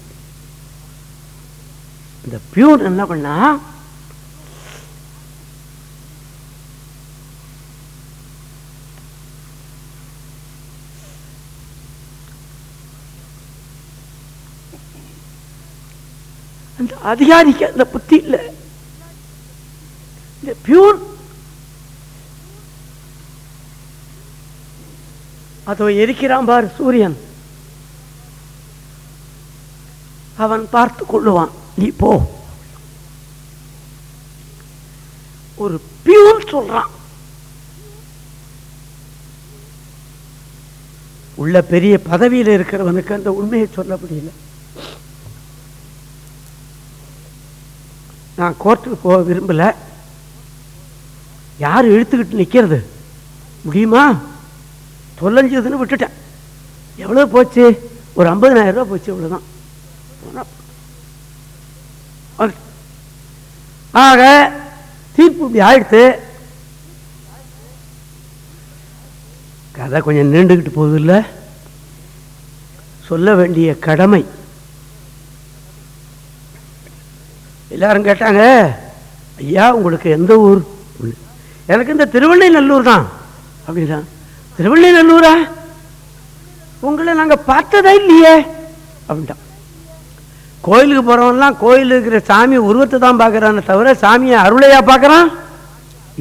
இந்த பியூன் என்ன பண்ணா? அந்த அதிகாரிக்கு அந்த புத்தி இல்லை. இந்த பியூன் அதோ எரிக்கிறான் பார் சூரியன். அவன் பார்த்து கொள்ளுவான் நீ போ. ஒரு பியூன் சொல்றான். உள்ள பெரிய பதவியில் இருக்கிறவனுக்கு அந்த உண்மையை சொல்ல முடியல நான் கோர்ட்டுக்கு போக விரும்பல. யார் இழுத்துக்கிட்டு நிற்கிறது முடியுமா? தொல்லஞ்சதுன்னு விட்டுட்டேன். எவ்வளோ போச்சு? ஒரு ஐம்பதனாயிரம் ரூபா போச்சு இவ்வளோதான் ஆக தீர்ப்பு இப்படி ஆயிடுத்து. கதை கொஞ்சம் நீண்டுக்கிட்டு போகுது இல்லை சொல்ல வேண்டிய கடமை. எல்லாரும் கேட்டாங்க ஐயா உங்களுக்கு எந்த ஊர்? எனக்கு இந்த திருவண்ணைநல்லூர் தான். அப்படின்னா திருவண்ணைநல்லூரா உங்களை நாங்கள் பார்த்ததா இல்லையே. அப்படின்ட்டான் கோயிலுக்கு போகிறவன்லாம் கோயில் இருக்கிற சாமி உருவத்தை தான் பார்க்குறானே தவிர சாமியை அருளையா பார்க்குறான்?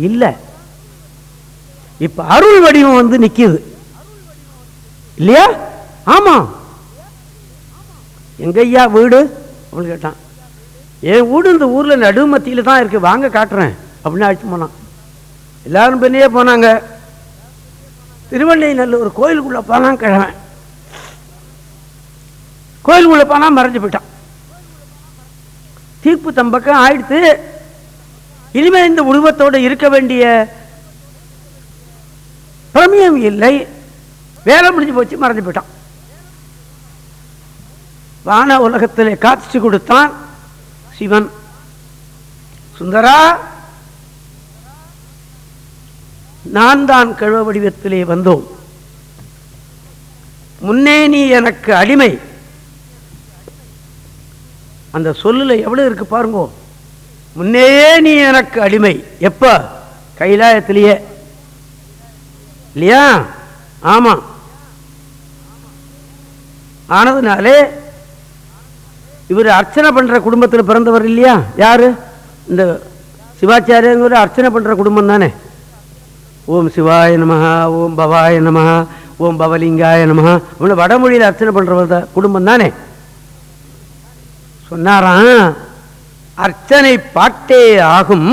இல்லை. இப்போ அருள் வடிவம் வந்து நிற்கிது இல்லையா? ஆமாம் எங்கய்யா வீடு? அப்படின்னு கேட்டான். என் வீடு இந்த ஊரில் நடுமத்தியில் தான் இருக்குது வாங்க காட்டுறேன். அப்படின்னு அழைச்சிட்டு போனான். எல்லாரும் பின்னையே போனாங்க. திருவண்ணை நல்ல ஒரு கோயிலுக்குள்ளே போனான் கிழவன். கோயிலுக்குள்ளே போனால் மறைஞ்சு போயிட்டான். தீர்ப்பு தம்பக்கம் ஆயிடுத்து இனிமே இந்த உருவத்தோடு இருக்க வேண்டிய பிரமியம் இல்லை. வேலை முடிஞ்சு போச்சு மறைஞ்சு போயிட்டான். வான உலகத்திலே காட்சி கொடுத்தான் சிவன். சுந்தரா நான் தான் கழுவ வடிவத்திலே வந்தோம். முன்னே நீ எனக்கு அடிமை. அந்த சொல்லுல எவ்வளவு இருக்கு பாருங்க. முன்னேயே நீ எனக்கு அடிமை. எப்ப? கைலாயத்திலேயே. இல்லையா? ஆமா. ஆனதுனாலே இவர் அர்ச்சனை பண்ற குடும்பத்தில் பிறந்தவர் இல்லையா? யாரு? இந்த சிவாச்சாரியங்கிற அர்ச்சனை பண்ற குடும்பம் தானே. ஓம் சிவாய நமஹா ஓம் பவாய நமஹா ஓம் பவலிங்காய நமஹா. இவ்வளோ வடமொழியில் அர்ச்சனை பண்ணுறவர் தான் குடும்பம் தானே? சொன்னாராம் அர்ச்சனை பாட்டே ஆகும்.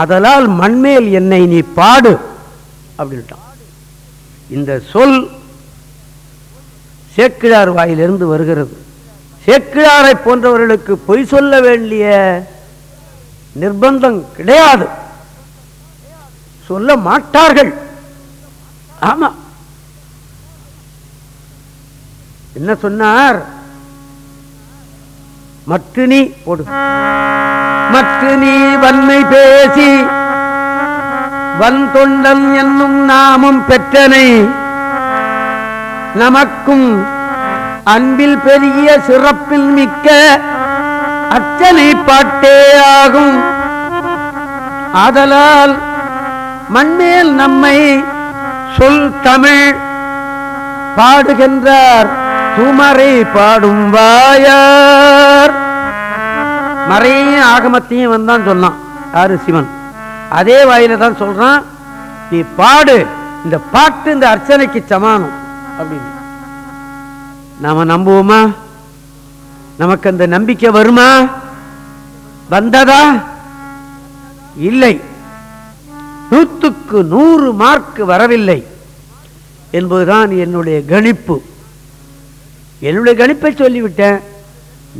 ஆதலால் மண்மேல் என்னை நீ பாடு அப்படின்ட்டான். இந்த சொல் சேக்கிழார் வாயிலிருந்து வருகிறது. சேக்கிழாரை போன்றவர்களுக்கு பொய் சொல்ல வேண்டிய நிர்பந்தம் கிடையாது. சொல்ல மாட்டார்கள். ஆமா. என்ன சொன்னார்? மற்று நீ போடு. மற்று நீ வன்மை பேசி வன் தொண்டன் என்னும் நாமம் பெற்றனை நமக்கும் அன்பில் பெரிய சிறப்பில் மிக்க அச்சனை பாட்டே ஆகும். ஆதலால் மண்மேல் நம்மை சொல் தமிழ் பாடுகின்றார். துமறை பாடும் வாயார். மறையும் ஆகமத்தையும் வந்தான் சொன்னான். யாரு? சிவன். அதே வாயில தான் சொல்றான். நீ பாடு. இந்த பாட்டு இந்த அர்ச்சனைக்கு சமானம். அப்படின்னு. நாம நம்புவோமா? நமக்கு அந்த நம்பிக்கை வருமா? வந்ததா? இல்லை. நூற்றுக்கு நூறு மார்க் வரவில்லை என்பதுதான் என்னுடைய கணிப்பு. என்னுடைய கணிப்பை சொல்லிவிட்டேன்.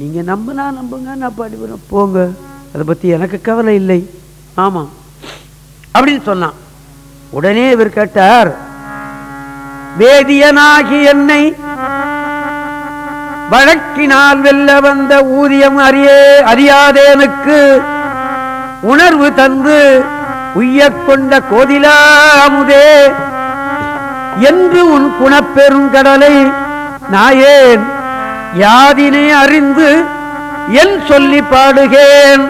நீங்க நம்புனா நம்புங்க நான் பாடிவிடும் போங்க. அதை பத்தி எனக்கு கவலை இல்லை. ஆமாம் அப்படின்னு சொன்னான். உடனே இவர் கேட்டார் வேதியனாகி என்னை வழக்கினால் வெல்ல வந்த ஊதியம் அறியே அறியாதேனுக்கு உணர்வு தந்து உய்யக் கொண்ட கோதிலா அமுதே என்று உன் குணப்பெருங்கடலை நாயேன் யாதினை அறிந்து என் சொல்லி பாடுகேன்.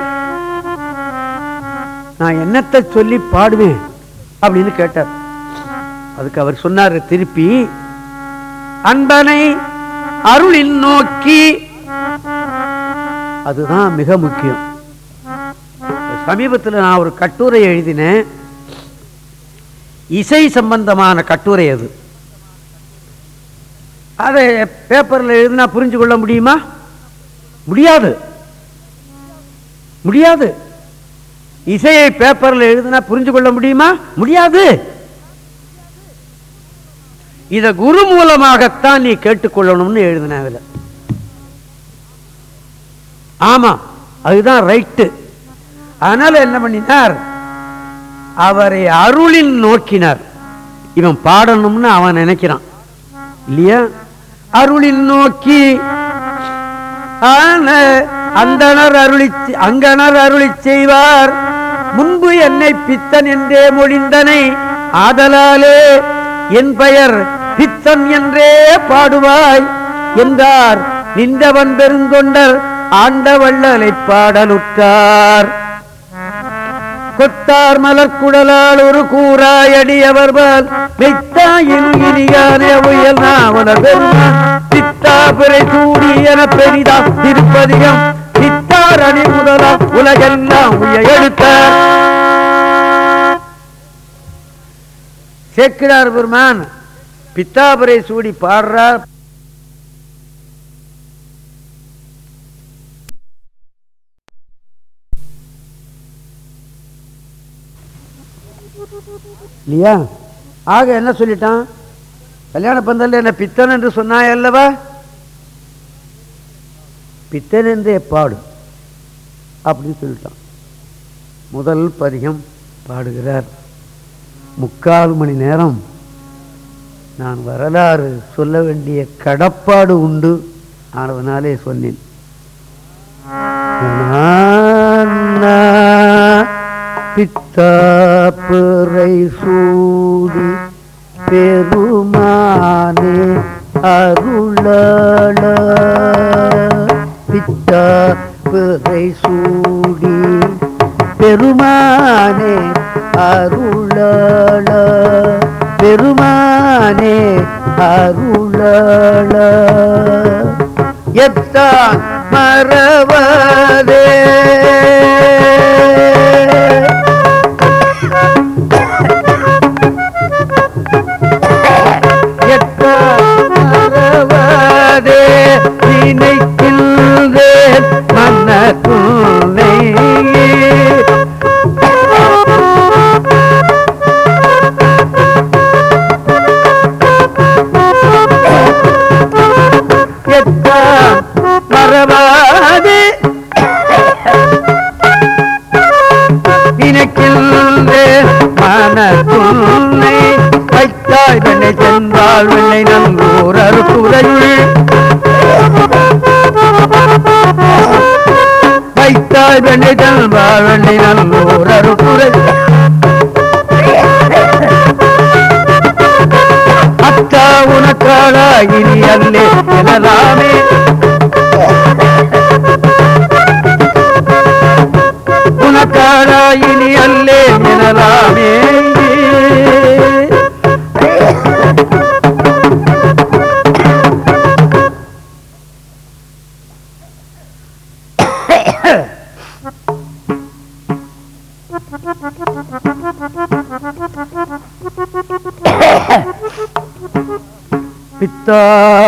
நான் என்னத்தை சொல்லி பாடுவேன் அப்படின்னு கேட்டார். அதுக்கு அவர் சொன்னார் திருப்பி அன்பனை அருளின் நோக்கி. அதுதான் மிக முக்கியம். சமீபத்தில் நான் ஒரு கட்டுரை எழுதினேன். இசை சம்பந்தமான கட்டுரை அது. அதை பேப்பரில் எழுதினா புரிஞ்சு கொள்ள முடியுமா? முடியாது. முடியாது. இசையை பேப்பரில் எழுதினா புரிஞ்சு கொள்ள முடியுமா? முடியாது. இதை குரு மூலமாகத்தான் நீ கேட்டுக்கொள்ளணும்னு எழுதின அதுல. ஆமா அதுதான் ரைட்டு அதனால என்ன பண்ணினார்? அவரை அருளில் நோக்கினார். இவன் பாடணும்னு அவன் நினைக்கிறான். இல்லையா? அருளில் நோக்கி அந்தனர் அருளி அங்கனர் அருளி செய்வார். முன்பு என்னை பித்தன் என்றே மொழிந்தனை ஆதலாலே என் பெயர் பித்தன் என்றே பாடுவாய் என்றார். நின்றவன் பெருங்கொண்டர் ஆண்டவள்ளலை பாடலுற்றார். கொட்டார் மலர்குடலால் ஒரு கூறாயடி அவர்பால் மெய்த்தாயின் இனியான உயல் நாவலர் பெருமான். சூடி என பெரிதா திருப்பதிகம். சித்தார் அணி முதலா உலகெல்லாம் உய எடுத்தார் சேக்கிரார் பெருமான். பித்தாபுரை சூடி பாடுறார். இல்லையா? ஆக என்ன சொல்லிட்டான்? கல்யாண பந்தல்ல என்ன பித்தன் என்று சொன்னாய் அல்லவா? பித்தன் என்றே பாடு அப்படின்னு சொல்லிட்டான். முதல் பதிகம் பாடுகிறார். முக்கால் மணி நேரம் நான் வரலாறு சொல்ல வேண்டிய கடப்பாடு உண்டு ஆனவனாலே சொன்னேன். பிறை சூடி பெருமானே அருள பிறை சூடி பெருமானே அருள பெருமானே அருள எத்தான் மறவதே. நினைக்கின்ற மனக்குள்ளே மரபாது இனக்கின்ற மனக்குள்ளை வைத்தாய் வெண்ணை சென்றால் வெண்ணை நன்கூரர் குறையுள் நல்லோர் அருட்டுரை அத்தா உனக்காடா இனி அல்லே எனதா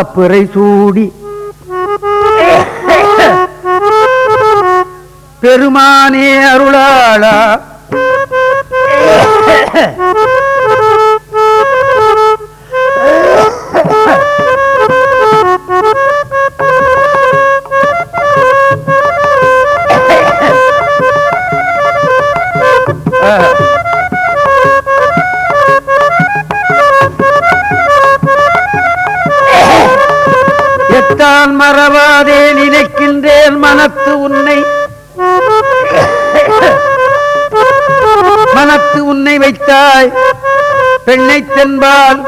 பிறை சூடி. பெருமானே அருளாளா. நான் மறவாதே நினைக்கின்றேன் மனத்து உன்னை. மனத்து உன்னை வைத்தாய். பெண்ணை தென்பால்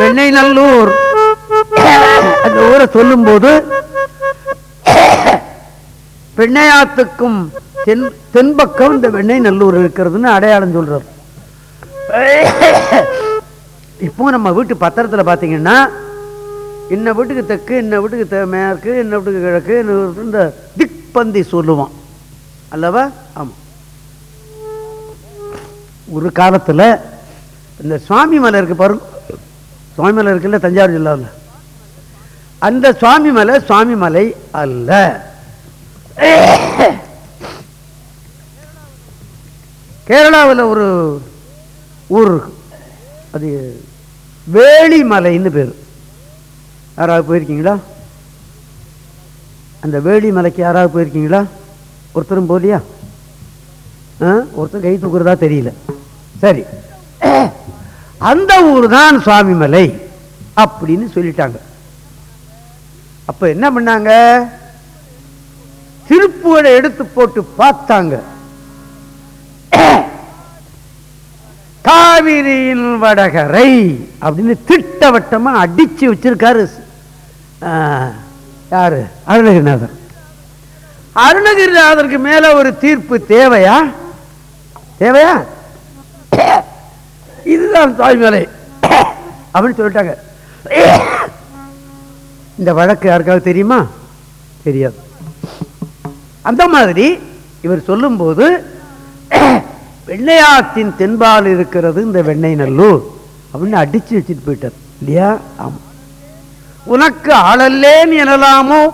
வெண்ணை நல்லூர். அந்த ஊரை சொல்லும் போது பெண்ணையாத்துக்கும் தென் தென்பக்கம் இந்த வெண்ணை நல்லூர் இருக்கிறதுன்னு அடையாளம் சொல்றார் இப்போ நம்ம வீட்டு பத்திரத்தில் பார்த்தீங்கன்னா என்ன வீட்டுக்கு தெற்கு என்ன வீட்டுக்கு தெ மேற்கு என்ன வீட்டுக்கு கிழக்கு என்ன இந்த திக்பந்தி சொல்லுவான். அல்லவா? ஆமாம் ஒரு காலத்தில் இந்த சுவாமி மலை இருக்கு பாருங்க சுவாமி மலை இருக்குல்ல தஞ்சாவூர் ஜில்லாவில். அந்த சுவாமி மலை சுவாமி மலை அல்ல. கேரளாவில் ஒரு ஊர் இருக்கு. அது வேளிமலைன்னு பேர். யாராவது போயிருக்கீங்களா? அந்த வேலி மலைக்கு யாராவது போயிருக்கீங்களா? ஒருத்தரும் போலியா ஒருத்தர் கை தூக்குறதா தெரியல. சரி. அந்த ஊர் தான் சுவாமிமலை அப்படின்னு சொல்லிட்டாங்க. அப்ப என்ன பண்ணாங்க? திருப்புகளை எடுத்து போட்டு பார்த்தாங்க. காவிரியின் வடகரை அப்படின்னு திட்டவட்டமா அடிச்சு வச்சிருக்காரு யாரு? அருணகிரிநாதர். அருணகிரிநாதருக்கு மேல ஒரு தீர்ப்பு தேவையா? தேவையா? இதுதான் தாய்மலை அப்படின்னு சொல்லிட்டாங்க. இந்த வழக்கு யாருக்காவது தெரியுமா? தெரியாது. அந்த மாதிரி இவர் சொல்லும்போது வெள்ளையாத்தின் தென்பால் இருக்கிறது இந்த வெண்ணெய் நல்லூர் அப்படின்னு அடிச்சு வச்சுட்டு போயிட்டார். இல்லையா? ஆமா. உனக்கு ஆளல்லேன் எனலாமோ?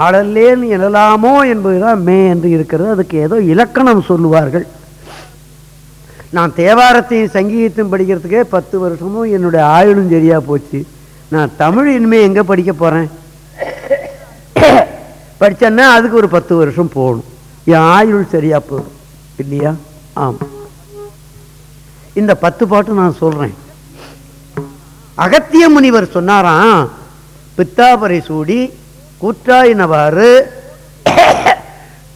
ஆளல்லேன் எனலாமோ என்பதுதான் மே என்று இருக்கிறது. அதுக்கு ஏதோ இலக்கணம் சொல்லுவார்கள். நான் தேவாரத்தையும் சங்கீதத்தையும் படிக்கிறதுக்கே பத்து வருஷமும் என்னுடைய ஆயுளும் சரியா போச்சு. நான் தமிழ் இனிமே எங்க படிக்க போறேன்? படிச்சேன்னா அதுக்கு ஒரு பத்து வருஷம் போகணும். என் ஆயுள் சரியா போகும். இல்லையா? ஆமா. இந்த பத்து பாட்டு நான் சொல்றேன். அகத்திய முனிவர் சொன்னாராம் பித்தாபரை சூடி கூற்றாயினவாறு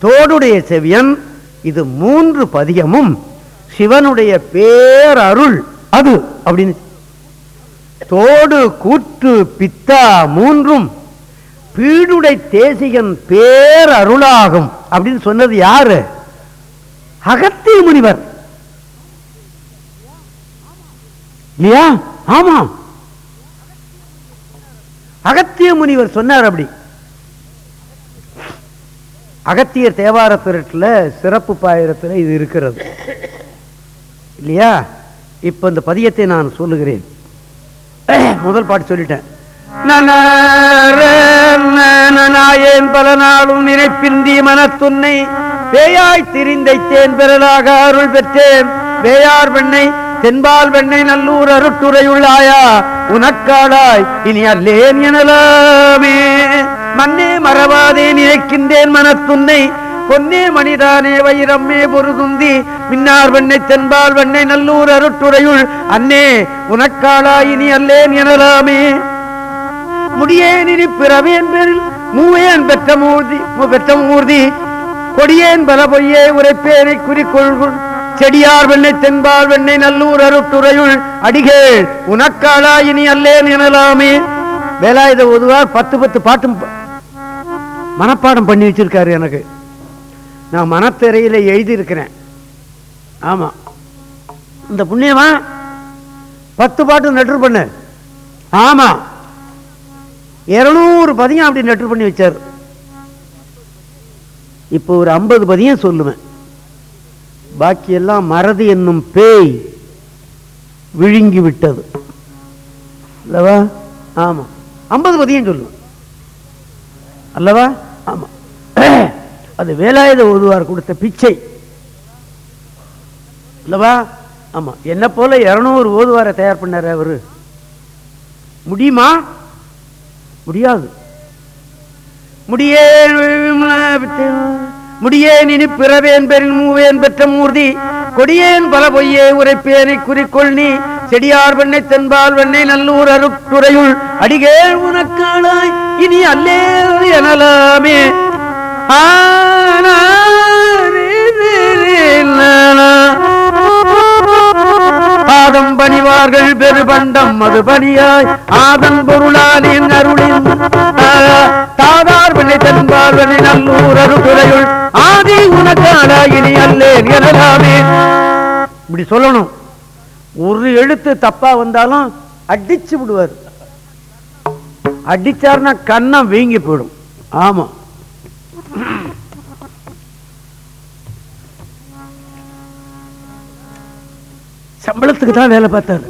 தோடுடைய செவியன் இது மூன்று பதியமும் சிவனுடைய பேரருள் அது அப்படின்னு. தோடு கூற்று பித்தா மூன்றும் பீடுடை தேசிகன் பேரருளாகும் அப்படின்னு சொன்னது யாரு? அகத்திய முனிவர். இல்லையா? ஆமாம். அகத்திய முனிவர் சொன்னார் அப்படி. அகத்தியர் தேவார திரட்டில் சிறப்பு பாயிரத்தில் இது இருக்கிறது. இல்லையா? இப்ப இந்த பதியத்தை நான் சொல்லுகிறேன். முதல் பாட்டு சொல்லிட்டேன். நாயேன் பல நாளும் நினைப்பிந்தி மனத்துன்னை வேயாய் திரிந்தைத்தேன் பிறலாக அருள் பெற்றேன். வேயார் வெண்ணை தென்பால் வெண்ணை நல்லூர் அருட்டுரையுள்ளாயா உனக்காடாய் இனி அல்லேன் எனலாமே. மண்ணே மறவாதே நினைக்கின்றேன் மனத்துன்னை. பொன்னே மணிதானே வைரம்மே பொருதுந்தி. மின்னார் வெண்ணை தென்பால் வெண்ணை நல்லூர் அருட்டுரையுள் அன்னே உனக்காளாய் இனி அல்லேன் எனலாமே. முடியேன் இனி பிறவேன் பேரில் மூவேன் பெற்ற மூர்த்தி பெற்ற மூர்த்தி கொடியேன் பல பொய்யே உரைப்பேனை குறிக்கொள்குள். செடியார் வெண்ணை தென்பால் வெண்ணை நல்லூர் அருட்டுறையுள் அடிகே உனக்காளா இனி அல்லேன் எனலாமே. வேலாயுத ஒதுவார் பத்து பத்து பாட்டும் மனப்பாடம் பண்ணி வச்சிருக்காரு எனக்கு. நான் மனத்திரையில எழுதியிருக்கிறேன். ஆமா. இந்த புண்ணியமா? பத்து பாட்டு நெட்ரு பண்ணு. ஆமா. இருநூறு பதியம் அப்படி நெட்ரு பண்ணி வச்சார். இப்போ ஒரு ஐம்பது பதியம் சொல்லுவேன். பாக்கியெல்லாம் மறதி என்னும் பேய் விழுங்கி விட்டது அல்லவா? ஆமா. ஐம்பது பதியம் சொல்லுவோம். அல்லவா? ஆமா. அது வேலாயுத ஓதுவார் கொடுத்த பிச்சை. அல்லவா? ஆமா. என்ன போல இருநூறு ஓதுவாரை தயார் பண்ணார் அவரு. முடியுமா? முடியாது. முடியேன் முடியேனினி பிறவேன்பெரின் பிறவேன் பெரின் மூவேன் பெற்ற மூர்த்தி. கொடியேன் பல பொய்யே உரைப்பேனை குறிக்கொள் நீ. செடியார் வெண்ணை தென்பால் வெண்ணை நல்லூர் அருட்டுறையுள் அடிகேள் உனக்காளாய் இனி அல்லே எனலாமே. ஆனா பாதம் பணிவார்கள் பெருபண்டம் மது பணியாய் ஆதன் பொருளாலின் அருளின் தாதார் பிள்ளை தென்பால் வெள்ளை அருகுலையுள் அருட்டுரையுள் ஆதி உனக்கான இனி அல்லேன் எனலாமே. இப்படி சொல்லணும். ஒரு எழுத்து தப்பா வந்தாலும் அடிச்சு விடுவார். அடிச்சார்னா கண்ணம் வீங்கி போயிடும். ஆமா. சம்பளத்துக்கு தான் வேலை பார்த்தாரு.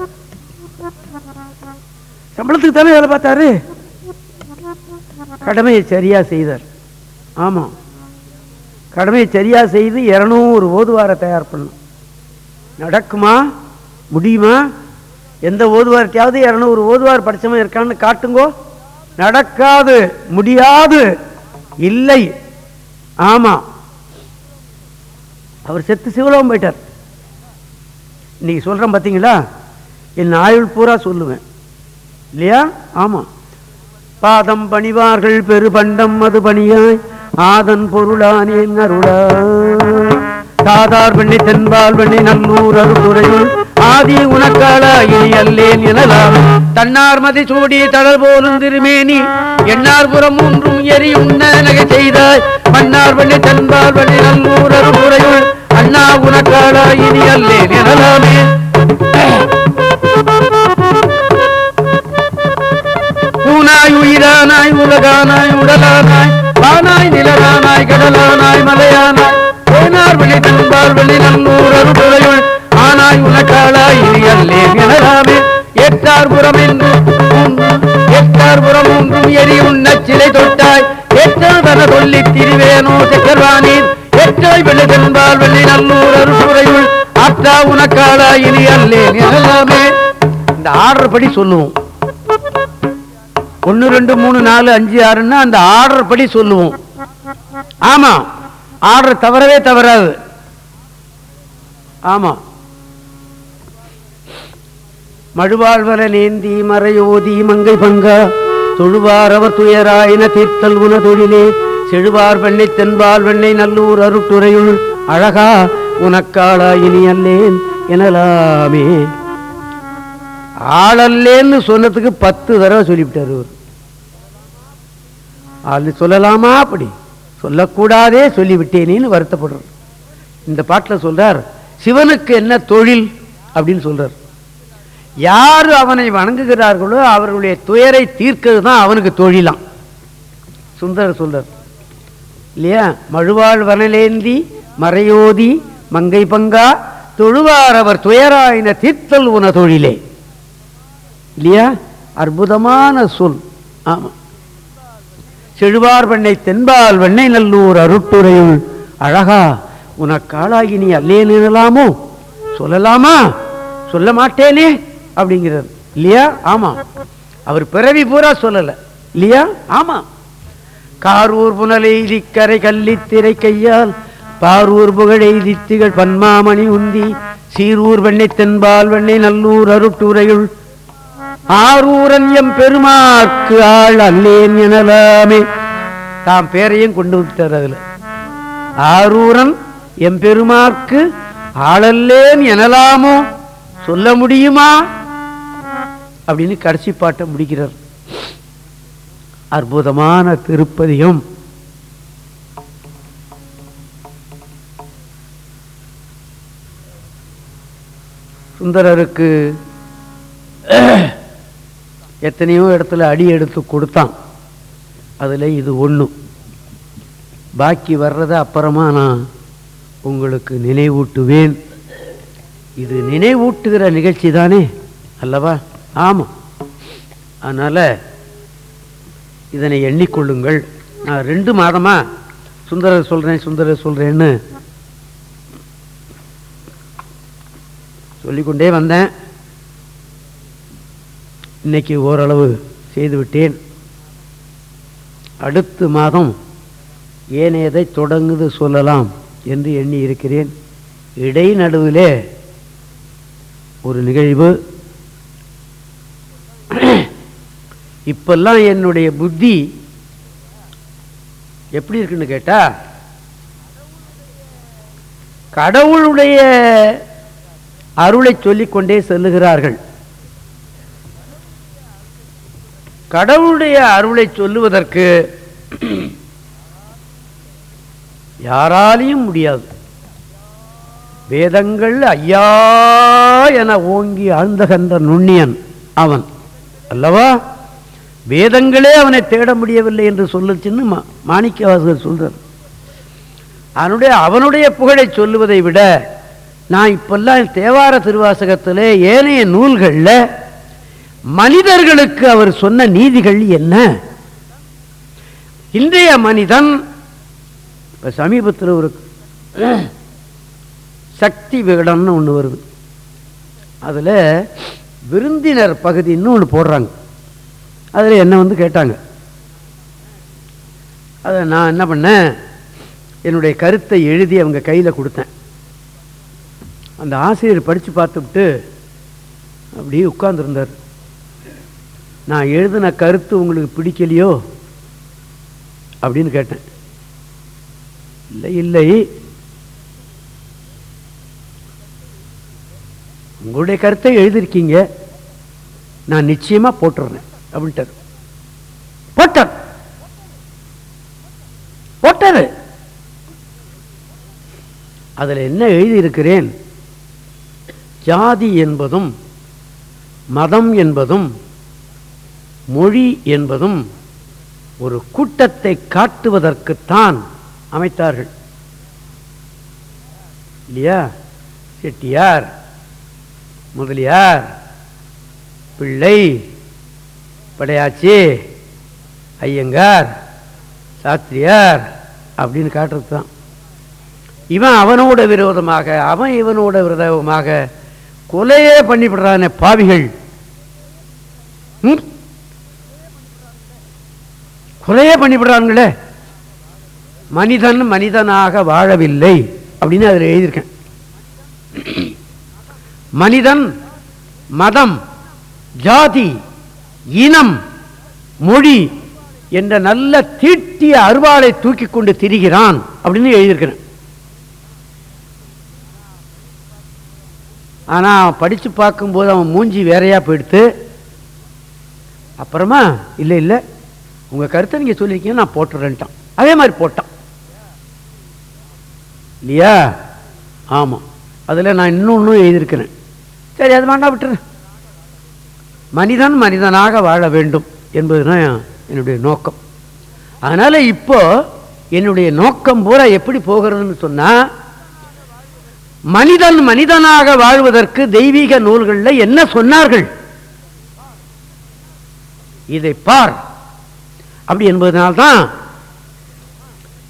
சம்பளத்துக்கு தானே வேலை பார்த்தாரு? கடமையை சரியா செய்தார். ஆமா. கடமையை சரியா செய்து இருநூறு ஓதுவாரை தயார் பண்ணும் நடக்குமா? முடியுமா? எந்த ஓதுவார்ட்டையாவது இரநூறு ஓதுவார் படிச்சவன் இருக்கான்னு காட்டுங்கோ. நடக்காது. முடியாது. இல்லை. ஆமா. அவர் செத்து சிவலோகம் போயிட்டார். இன்றைக்கி சொல்றேன் பார்த்தீங்களா என் ஆயுள் பூரா சொல்லுவேன். இல்லையா? ஆமாம் பாதம் பணிவார்கள் பெருபண்டம் மது பணியாய் ஆதன் பொருளானேன் அருளா தாதார் வெண்ணி தென்பால் வெண்ணி நல்லூர் அருள் ஆதி உனக்காளா இனி அல்லேன் எனலாம். தன்னார் மதி சூடி தளர் போலும் திருமேனி. எண்ணார் புறம் ஒன்றும் எரி உண்ண நகை செய்தாய். மன்னார் வெண்ணி தென்பால் வெண்ணி நல்லூர் அருள் அண்ணா உனக்காளா இனி அல்லேன் எனலாமே பூனாய் உயிரானாய் உலகானாய் உடலானாய் வானாய் நிலரானாய் கடலானாய் மலையானாய். தேனார் வெளி தன்பால் வெளி நல்லூர் அருளுரையுள் ஆனாய் உனக்காளாய் இனி அல்லேன் எனலாமே எட்டார் புறம் என்று எட்டார் புறம் ஒன்றும் எரி உண்ண சிலை தொட்டாய். எட்டாதன சொல்லி திரிவேனோ சக்கர்வானீர் எட்டாய் வெளி வெள்ளி நல்லூர் அருப்புரையுள் அத்தா உனக்காளாய் இனி அல்லேன் எனலாமே இந்த ஆர்டர் படி சொல்லுவோம். ஒன்று ரெண்டு மூணு நாலு அஞ்சு ஆறுன்னா அந்த ஆர்டர் படி சொல்லுவோம். ஆமா. ஆர்டர் தவறவே தவறாது. ஆமா. மழுவாழ்வர நேந்தி மறையோதி மங்கை பங்கா. தொழுவார் அவர் துயராயின தீர்த்தல் உன தொழிலே செழுவார் வெண்ணை தென்பால் வெண்ணை நல்லூர் அருட்டுரையுள் அழகா உனக்காளா இனி அல்லேன் எனலாமே. ஆளல்லேன்னு சொன்னதுக்கு பத்து தடவை சொல்லிவிட்டார் அவர் அது சொல்லலாமா அப்படி? சொல்லக்கூடாதே சொல்லிவிட்டேனேன்னு வருத்தப்படுறார். இந்த பாட்டில் சொல்றார் சிவனுக்கு என்ன தொழில்? அப்படின்னு சொல்றார். யார் அவனை வணங்குகிறார்களோ அவர்களுடைய துயரை தீர்க்கிறது தான் அவனுக்கு தொழிலாம். சுந்தரர் சொல்றார் இல்லையா? மழுவாள் வனலேந்தி மறையோதி மங்கை பங்கா தொழுவார் அவர் துயராயின தீர்த்தல் உன தொழிலே இல்லையா? அற்புதமான சொல். ஆமா. செழுவார் வெண்ணை தென்பால் வெண்ணை நல்லூர் அருட்டுரையுள் அழகா உனக்காளாகி நீ அல்லே எனலாமோ சொல்லலாமா? சொல்ல மாட்டேனே? அப்படிங்கிறது. இல்லையா? ஆமா. அவர் பிறவி பூரா சொல்லல. இல்லையா? ஆமா. காரூர் புனலெய்திக்கரை கரை கையால் பாரூர் புகழெய்தி திகழ் பன்மாமணி உந்தி சீரூர் வெண்ணை தென்பால் வெண்ணை நல்லூர் அருட்டுரையுள் ஆரூரன் எம் பெருமாக்கு ஆள் அல்லேன் எனலாமே. தாம் பேரையும் கொண்டு விட்டார் அதுல. ஆரூரன் எம் பெருமாக்கு ஆளல்லேன் எனலாமோ? சொல்ல முடியுமா? அப்படின்னு கடைசி பாட்டை முடிக்கிறார். அற்புதமான திருப்பதிகம் சுந்தரருக்கு எத்தனையோ இடத்துல அடி எடுத்து கொடுத்தான். அதில் இது ஒன்று பாக்கி வர்றதை அப்புறமா நான் உங்களுக்கு நினைவூட்டுவேன். இது நினைவூட்டுகிற நிகழ்ச்சி தானே அல்லவா? ஆமாம் அதனால் இதனை எண்ணிக்கொள்ளுங்கள். நான் ரெண்டு மாதமாக சுந்தரர் சொல்கிறேன் சுந்தரர் சொல்கிறேன்னு சொல்லிக்கொண்டே வந்தேன். இன்னைக்கு ஓரளவு செய்துவிட்டேன் அடுத்த மாதம் ஏனையதை தொடங்குது சொல்லலாம் என்று எண்ணி இருக்கிறேன். இடைநடுவிலே ஒரு நிகழ்வு இப்பெல்லாம் என்னுடைய புத்தி எப்படி இருக்குன்னு கேட்டா கடவுளுடைய அருளை சொல்லிக்கொண்டே செல்லுகிறார்கள். கடவுளுடைய அருளை சொல்லுவதற்கு யாராலையும் முடியாது. வேதங்கள் ஐயா என ஓங்கி ஆழ்ந்தகன்ற நுண்ணியன் அவன் அல்லவா? வேதங்களே அவனை தேட முடியவில்லை என்று சொல்லுச்சுன்னு மா மாணிக்கவாசகர் சொல்றார். அவனுடைய அவனுடைய புகழை சொல்லுவதை விட நான் இப்பெல்லாம் தேவார திருவாசகத்திலே ஏனைய நூல்களில் மனிதர்களுக்கு அவர் சொன்ன நீதிகள் என்ன? இன்றைய மனிதன் இப்போ சமீபத்தில் ஒரு சக்தி விகடம்னு ஒன்று வருது. அதில் விருந்தினர் பகுதின்னு ஒன்று போடுறாங்க. அதில் என்ன வந்து கேட்டாங்க? அதை நான் என்ன பண்ணேன்? என்னுடைய கருத்தை எழுதி அவங்க கையில் கொடுத்தேன். அந்த ஆசிரியர் படித்து பார்த்துவிட்டு அப்படியே உட்கார்ந்துருந்தார். நான் எழுதின கருத்து உங்களுக்கு பிடிக்கலையோ? அப்படின்னு கேட்டேன். இல்லை இல்லை. உங்களுடைய கருத்தை எழுதியிருக்கீங்க. நான் நிச்சயமாக போட்டுறேன். அப்படின்ட்டார். போட்டார். போட்டாரு. அதில் என்ன எழுதியிருக்கிறேன்? ஜாதி என்பதும் மதம் என்பதும் மொழி என்பதும் ஒரு கூட்டத்தை காட்டுவதற்குத்தான் அமைத்தார்கள். இல்லையா? செட்டியார் முதலியார் பிள்ளை படையாச்சி. ஐயங்கார் சாஸ்திரியார் அப்படின்னு காட்டுறது தான் இவன் அவனோட விரோதமாக அவன் இவனோட விரோதமாக கொலையே பண்ணிவிடுறானே பாவிகள். கொலையே பண்ணிவிடுறாங்களே மனிதன் மனிதனாக வாழவில்லை அப்படின்னு அதில் எழுதியிருக்கேன். மனிதன் மதம் ஜாதி இனம் மொழி என்ற நல்ல தீட்டிய அருவாளை தூக்கி கொண்டு திரிகிறான் அப்படின்னு எழுதியிருக்கிறேன். ஆனால் படித்து பார்க்கும்போது அவன் மூஞ்சி வேறையாக போயிடுத்து அப்புறமா இல்லை இல்லை உங்கள் கருத்தை நீங்கள் சொல்லியிருக்கீங்க நான் போட்டுறேன்ட்டான். அதே மாதிரி போட்டான். இல்லையா? ஆமாம் அதில் நான் இன்னொன்றும் எழுதியிருக்கிறேன். சரி அது வேண்டாம் விட்டுறேன் மனிதன் மனிதனாக வாழ வேண்டும் என்பதுதான் என்னுடைய நோக்கம். அதனால் இப்போ என்னுடைய நோக்கம் பூரா எப்படி போகிறதுன்னு சொன்னால் மனிதன் மனிதனாக வாழ்வதற்கு தெய்வீக நூல்களில் என்ன சொன்னார்கள்? இதை பார். அப்படி என்பதனால்தான்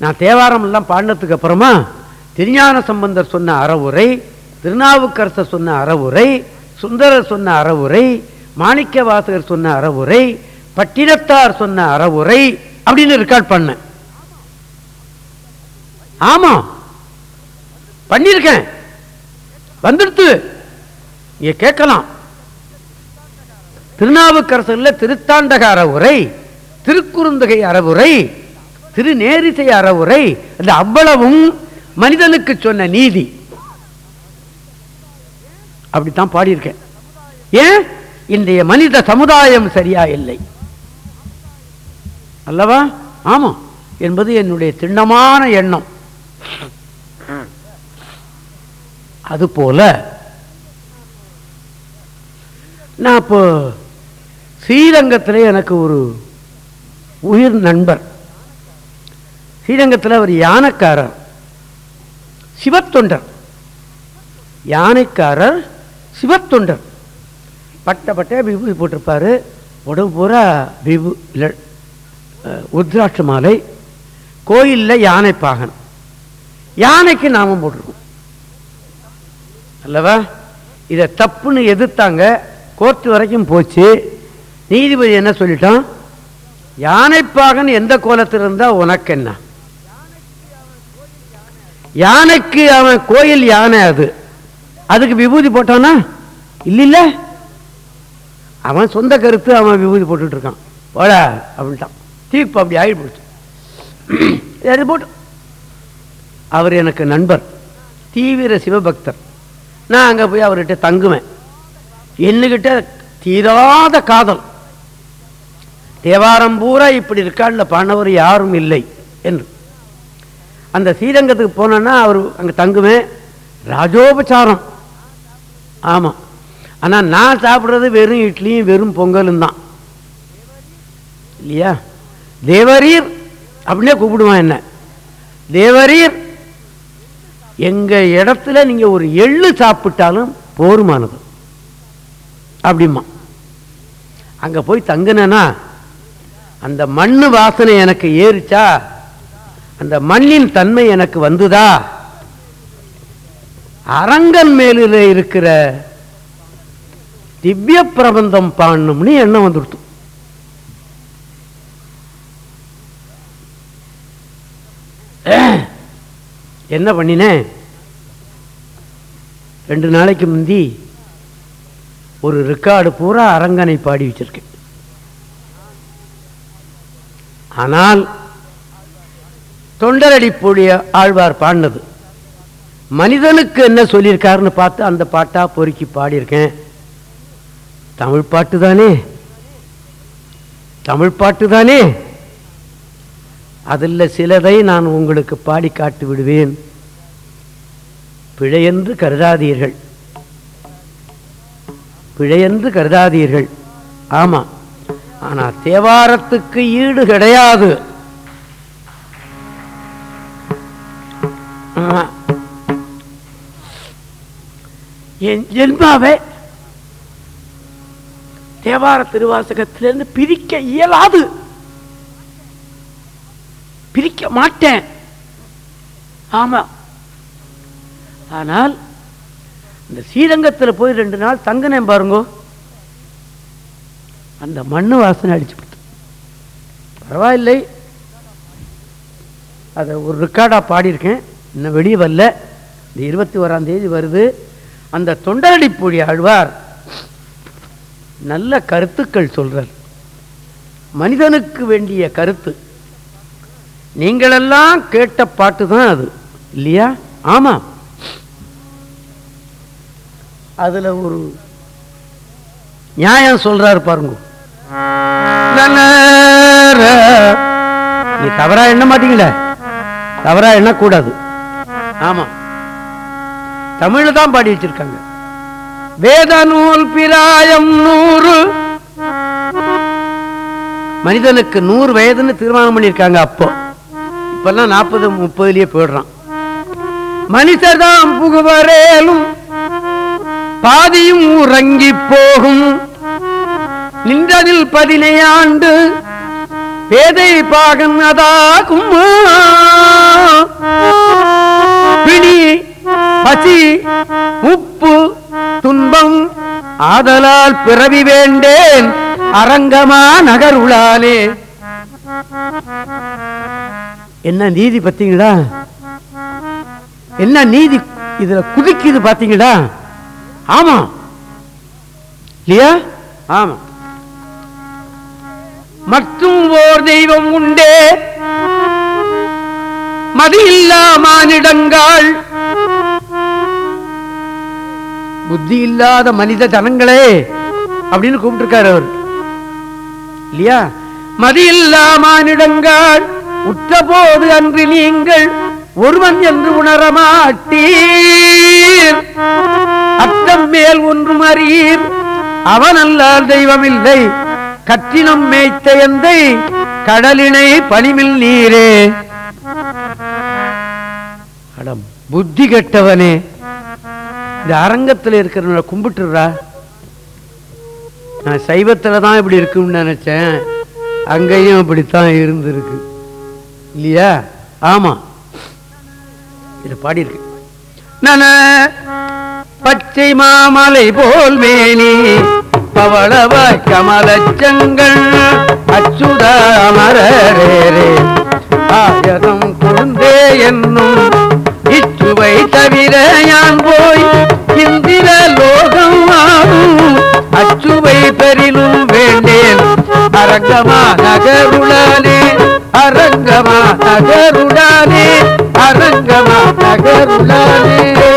நான் தேவாரம் எல்லாம் பாடினதுக்கு அப்புறமா திருஞான சம்பந்தர் சொன்ன அறவுரை திருநாவுக்கரசர் சொன்ன அறவுரை சுந்தரர் சொன்ன அறவுரை மாணிக்க வாசகர் சொன்ன அறவுரை பட்டினத்தார் சொன்ன அறவுரை அப்படின்னு ரெக்கார்ட் பண்ண ஆமா. பண்ணிருக்கேன் வந்துடுத்து. கேட்கலாம். திருநாவுக்கரசர்ல திருத்தாண்டக அறவுரை திருக்குறுந்தகை அறவுரை திருநேரிசை அறவுரை அந்த அவ்வளவும் மனிதனுக்கு சொன்ன நீதி. அப்படித்தான் பாடியிருக்கேன். ஏன்? இன்றைய மனித சமுதாயம் சரியா இல்லை. அல்லவா? ஆமா. என்பது என்னுடைய திண்ணமான எண்ணம். அதுபோல நான் இப்போ ஸ்ரீரங்கத்தில் எனக்கு ஒரு உயிர் நண்பர். ஸ்ரீரங்கத்தில் அவர் யானைக்காரர். சிவத்தொண்டர். யானைக்காரர் சிவத்தொண்டர். பட்டை பட்டையாக விபூதி போட்டிருப்பாரு. உடம்பு பூரா விபு இல்லை உத்ராட்ச மாலை. கோயிலில் யானை பாகனம். யானைக்கு நாமம் போட்டிருக்கோம். அல்லவா? இதை தப்புன்னு எதிர்த்தாங்க. கோர்ட்டு வரைக்கும் போச்சு. நீதிபதி என்ன சொல்லிட்டான்? யானைப்பாகன் எந்த கோலத்தில் இருந்தால் உனக்கு என்ன யானைக்கு அவன் கோயில் யானை அது. அதுக்கு விபூதி போட்டானா இல்லை. அவன் சொந்த கருத்து அவன் விபூதி போட்டுட்டு இருக்கான் போடா அப்படின்ட்டான். தீர்ப்பு அப்படி ஆகி போச்சு. அது போட்டு. அவர் எனக்கு நண்பர் தீவிர சிவபக்தர். நான் அங்கே போய் அவர்கிட்ட தங்குவேன். என்னகிட்ட தீராத காதல். தேவாரம் பூரா இப்படி இருக்காண்ட பண்ணவர் யாரும் இல்லை என்று. அந்த ஸ்ரீரங்கத்துக்கு போனேன்னா அவர் அங்கே தங்குவேன். ராஜோபச்சாரம் ஆமாம் ஆனால் நான் சாப்பிட்றது வெறும் இட்லியும் வெறும் பொங்கலும் தான். இல்லையா? தேவரீர் அப்படின்னே கூப்பிடுவான் என்ன? தேவரீர் எங்கள் இடத்துல நீங்கள் ஒரு எள்ளு சாப்பிட்டாலும் போருமானது. அப்படிமா அங்கே போய் தங்குனேன்னா அந்த மண்ணு வாசனை எனக்கு ஏறிச்சா அந்த மண்ணின் தன்மை எனக்கு வந்துதா? அரங்கன் மேலில் இருக்கிற திவ்ய பிரபந்தம் பாடணும்னு எண்ணம் வந்துடுத்து. என்ன பண்ணினேன் ரெண்டு நாளைக்கு முந்தி ஒரு ரெக்கார்டு பூரா அரங்கனை பாடி வச்சிருக்கேன். ஆனால் தொண்டரடி பொழிய ஆழ்வார் பாடினது. மனிதனுக்கு என்ன சொல்லியிருக்காருன்னு பார்த்து அந்த பாட்டா பொறுக்கி பாடியிருக்கேன். தமிழ் பாட்டு தானே? தமிழ் பாட்டு தானே? அதில் சிலதை நான் உங்களுக்கு பாடி காட்டி விடுவேன். பிழையென்று கருதாதீர்கள். பிழையென்று கருதாதீர்கள். ஆமா. ஆனா தேவாரத்துக்கு ஈடு கிடையாது. ஆமா. என் ஜென்மாவை தேவார திருவாசகத்திலிருந்து பிரிக்க இயலாது. பிரிக்க மாட்டேன். ஆமா. ஆனால் இந்த ஸ்ரீரங்கத்தில் போய் ரெண்டு நாள் தங்கினேன் பாருங்கோ. அந்த மண்ணு வாசனை அடிச்சு பரவாயில்லை. அதை ஒரு ரெக்கார்டாக பாடியிருக்கேன். இன்னும் வெளியே வரல. இந்த இருபத்தி ஓராந்தேதி வருது. அந்த தொண்டரடிப்பொழி ஆழ்வார் நல்ல கருத்துக்கள் சொல்றார். மனிதனுக்கு வேண்டிய கருத்து. நீங்களெல்லாம் கேட்ட பாட்டு தான் அது. இல்லையா? ஆமா. அதுல ஒரு நியாயம் சொல்றாரு பாருங்க. நீ தவறா எண்ண மாட்டீங்களே? தவறா எண்ணக்கூடாது. ஆமா. தமிழ் தான் பாடி வச்சிருக்காங்க. வேத நூல் பிராயம் நூறு. மனிதனுக்கு நூறு வயதுன்னு தீர்மானம் பண்ணியிருக்காங்க அப்போ. இப்பெல்லாம் நாற்பது முப்பதுலயே போயிடுறான். மனிதர்தான் புகுவரேலும் பாதியும் உறங்கி போகும். நின்றதில் பதினையாண்டு பேதை பாகன் அதாகும் பிடி பசி உப்பு துன்பம் ஆதலால் பிறவி வேண்டேன் அரங்கமா நகருளாலே. என்ன நீதி பார்த்தீங்களா? என்ன நீதி இதுல குதிக்குது பாத்தீங்களா ஆமா. இல்லையா? ஆமா. மற்றும் ஓர் தெய்வம் உண்டே. மதியில்லா மானிடங்கள் புத்தி இல்லாத மனித ஜனங்களே அப்படின்னு கூப்பிட்டுருக்காரு அவர். இல்லையா? மதியில்லா மானிடங்கள் உற்ற போது அன்று நீங்கள் ஒருவன் என்று உணரமாட்டீர் அத்தம் மேல் ஒன்றும் அறியீர். அவன் அல்லால் தெய்வமில்லை. கற்றினம் மேய்த்த எந்தை கடலினை பனிமில் நீரே. அடம் புத்தி கெட்டவனே. இந்த அரங்கத்தில் இருக்கிறவங்களை கும்பிட்டுறா நான் சைவத்தில் தான் இப்படி இருக்கும்னு நினச்சேன். அங்கேயும் அப்படித்தான் இருந்திருக்கு. இல்லையா? ஆமாம் இது பாடியிருக்கு. நான் பச்சை மாமலை போல் மேனி பவளவாய் கமலச்சங்கள் அச்சுதாமரே ஆயகம் குழந்தே என்னும் குருவை தவிர யான் போய் இந்திர லோகம் ஆகும்? அச்சுவை பெரிலும் வேண்டேன். அரங்கமா நகருளானே அரங்கமா நகருளானே அரங்கமா நகருளானே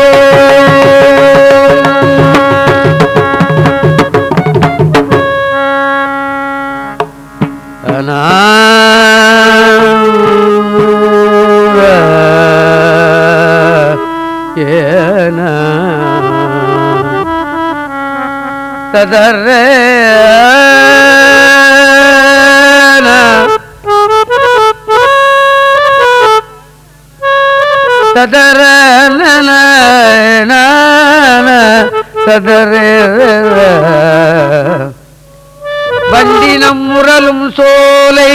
ததர ததர ததர வண்டினம் முரலும் சோலை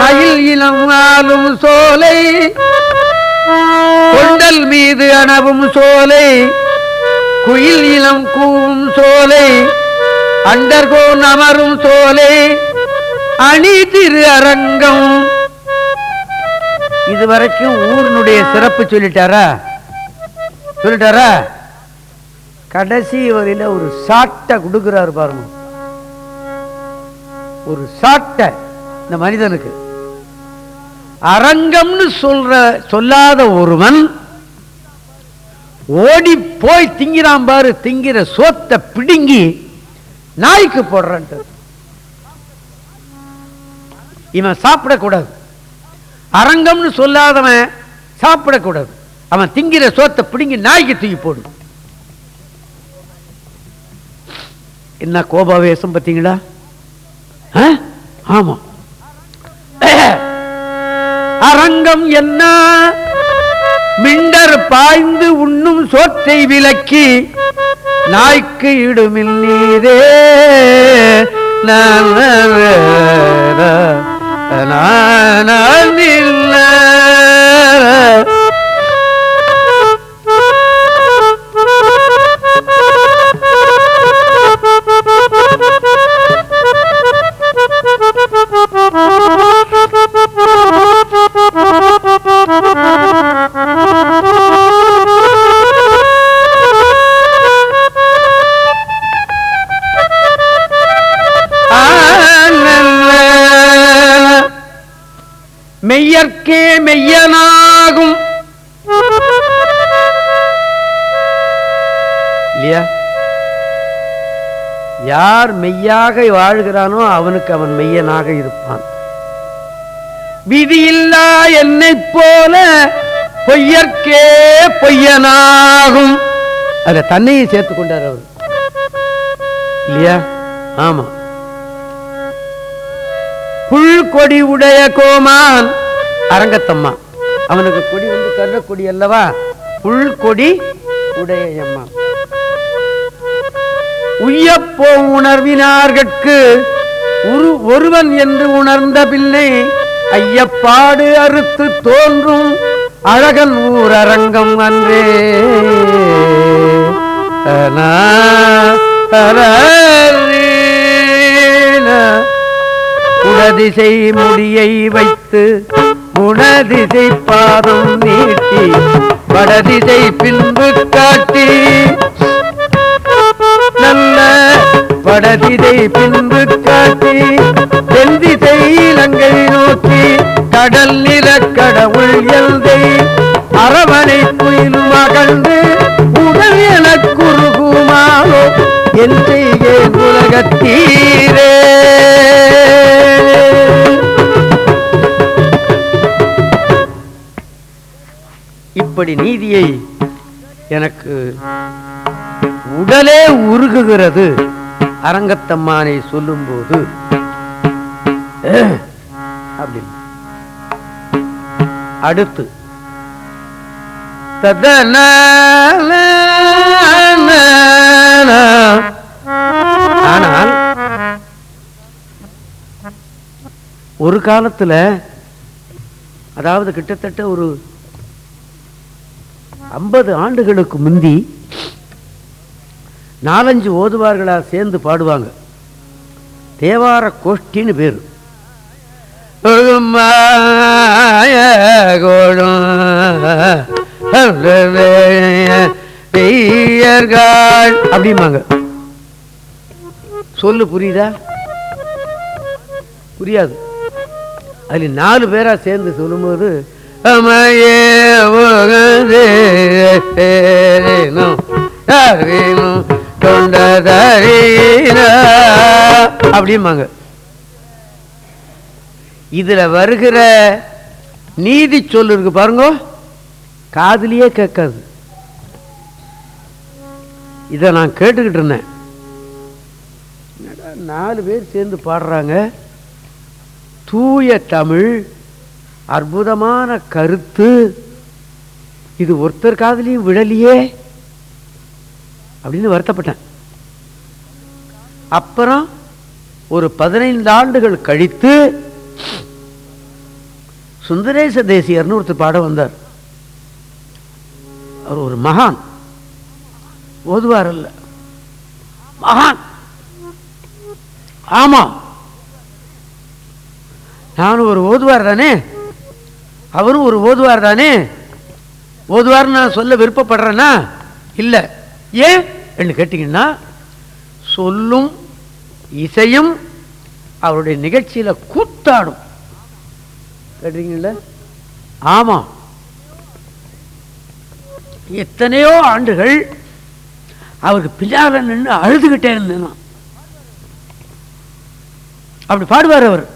மயில் இனம் ஆளும் சோலை கொண்டல் மீது அணவும் சோலை. குயில் இளம் கூவும் சோலை அண்டர்கோன் அமரும் சோலை அணி திரு அரங்கம். இதுவரைக்கும் ஊரினுடைய சிறப்பு சொல்லிட்டாரா? சொல்லிட்டாரா? கடைசி வரையில ஒரு சாட்டை கொடுக்கிறாரு பாருங்க. ஒரு சாட்டை இந்த மனிதனுக்கு. அரங்கம்னு சொல்ற சொல்லாத ஒருவன் ஓடி போய் திங்கிறான் பாரு திங்கிற சோத்தை பிடுங்கி நாய்க்கு போடுறான்ட்டு. இவன் சாப்பிடக்கூடாது. அரங்கம்னு சொல்லாதவன் சாப்பிடக்கூடாது. அவன் திங்கிற சோத்தை பிடுங்கி நாய்க்கு தூக்கி போடும் என்ன கோபாவேசம் பார்த்தீங்களா? ஆமா. அரங்கம் என்ன? மிண்டர் பாய்ந்து உண்ணும் சோற்றை விலக்கி நாய்க்கு இடுமில் நீரே நான் யார் மெய்யாக வாழ்கிறானோ அவனுக்கு அவன் மெய்யனாக இருப்பான். விதியில்லா என்னை போல பொய்யற்கே பொய்யனாகும். அத தன்னையும் சேர்த்து கொண்டார் அவர். இல்லையா? ஆமா. புல் கொடி உடைய கோமான் அரங்கத்தம்மா. அவனுக்கு கொடி வந்து கருணக்கொடி அல்லவா? புல் கொடி உடைய அம்மா. உய்யப்போ உணர்வினார்கட்கு உரு ஒருவன் என்று உணர்ந்த பிள்ளை ஐயப்பாடு அறுத்து தோன்றும் அழகன் ஊரரங்கம் அன்றே. அனா, குடதிசை முடியை வைத்து குணதிசை பாதம் நீட்டி வடதிசை பின்பு காட்டி நல்ல பின்பு காட்டி தென்திசை இலங்கை நோக்கி கடல் நில கடவுள் எல்தை அரவணை குயிலும் அகழ்ந்து உடல் என குறுகுமாலோ என் உலகத்தீரே. இப்படி நீதியை எனக்கு உடலே உருகுகிறது. அரங்கத்தம்மானை சொல்லும்போது அப்படின்னு. அடுத்து ததன ஆனால் ஒரு காலத்துல அதாவது கிட்டத்தட்ட ஒரு ஐம்பது ஆண்டுகளுக்கு முந்தி நாலஞ்சு ஓதுவார்களா சேர்ந்து பாடுவாங்க. தேவார கோஷ்டின்னு பேர். பெய்யர்கள் அப்படிம்பாங்க. சொல்லு புரியுதா? புரியாது. அதில் நாலு பேரா சேர்ந்து சொல்லும்போது அமையே உகந்தேனும் அப்படிம்பாங்க. இதுல வருகிற நீதி சொல்லு இருக்கு பாருங்க. காதுலயே கேட்காது. இதை நான் கேட்டுக்கிட்டு இருந்தேன். நாலு பேர் சேர்ந்து பாடுறாங்க. தூய தமிழ் அற்புதமான கருத்து. இது ஒருத்தர் காதுலயும் விடலையே அப்படின்னு வருத்தப்பட்டேன். அப்புறம் ஒரு பதினைந்து ஆண்டுகள் கழித்து சுந்தரேச தேசியர்னு ஒருத்தர் பாட வந்தார். அவர் ஒரு மகான். ஓதுவார் அல்ல. மகான். ஆமா. நானும் ஒரு ஓதுவார் தானே? அவரும் ஒரு ஓதுவார் தானே? ஓதுவார்னு நான் சொல்ல விருப்பப்படுறேன்னா? இல்லை. ஏன் என்று கேட்டிங்கன்னா சொல்லும் இசையும் அவருடைய நிகழ்ச்சியில கூத்தாடும். கேட்டீங்கல்ல? ஆமா. எத்தனையோ ஆண்டுகள் அவருக்கு பின்னால நின்று அழுதுகிட்டே இருந்தேன். நான். அப்படி பாடுவார் அவர்.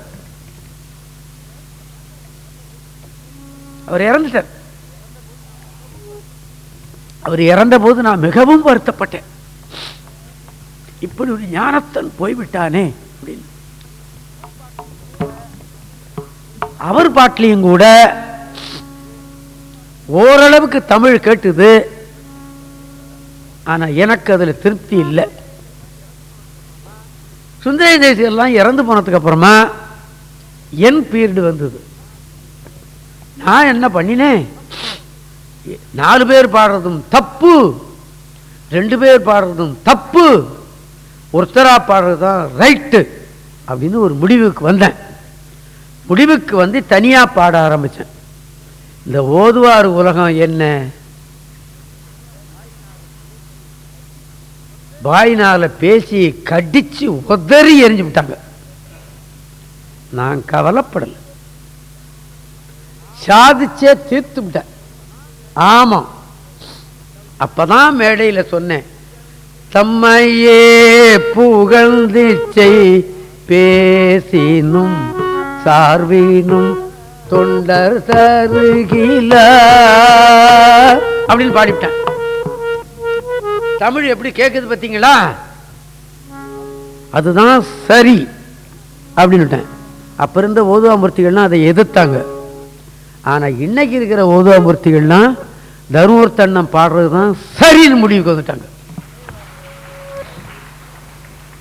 அவர் இறந்துட்டார். அவர் இறந்த போது நான் மிகவும் வருத்தப்பட்டேன். இப்படி ஒரு ஞானத்தன் போய்விட்டானே அப்படின்னு. அவர் பாட்டிலையும் கூட ஓரளவுக்கு தமிழ் கேட்டுது. ஆனா எனக்கு அதுல திருப்தி இல்லை. சுந்தர தேசியெல்லாம் இறந்து போனதுக்கு அப்புறமா என் பீரியடு வந்தது. நான் என்ன பண்ணினேன்? நாலு பேர் பாடுறதும் தப்பு. ரெண்டு பேர் பாடுறதும் தப்பு. ஒருத்தரா பாடுறது தான் ரைட்டு அப்படின்னு ஒரு முடிவுக்கு வந்தேன். முடிவுக்கு வந்து தனியாக பாட ஆரம்பிச்சேன். இந்த ஓதுவார் உலகம் என்ன? வாயினால் பேசி கடிச்சு உதறி எரிஞ்சு விட்டாங்க. நான் கவலைப்படலை. சாதிச்சே தீர்த்து விட்டேன். ஆமாம் அப்பதான் மேடையில சொன்னேன் தம்மையே புகழ்ந்திச்சை பேசினும் சார்வீனும் தொண்டர் தருகில அப்படின்னு பாடிவிட்டேன். தமிழ் எப்படி கேட்குது பார்த்தீங்களா அதுதான் சரி அப்படின்னுட்டேன் அப்போ இருந்த ஓதுவாமூர்த்திகள்லாம் அதை எதிர்த்தாங்க. ஆனால் இன்னைக்கு இருக்கிற ஓதுவாமூர்த்திகள்லாம் தருமபுரத்து அண்ணன் பாடுறது தான் சரின்னு முடிவுக்கு வந்துட்டாங்க.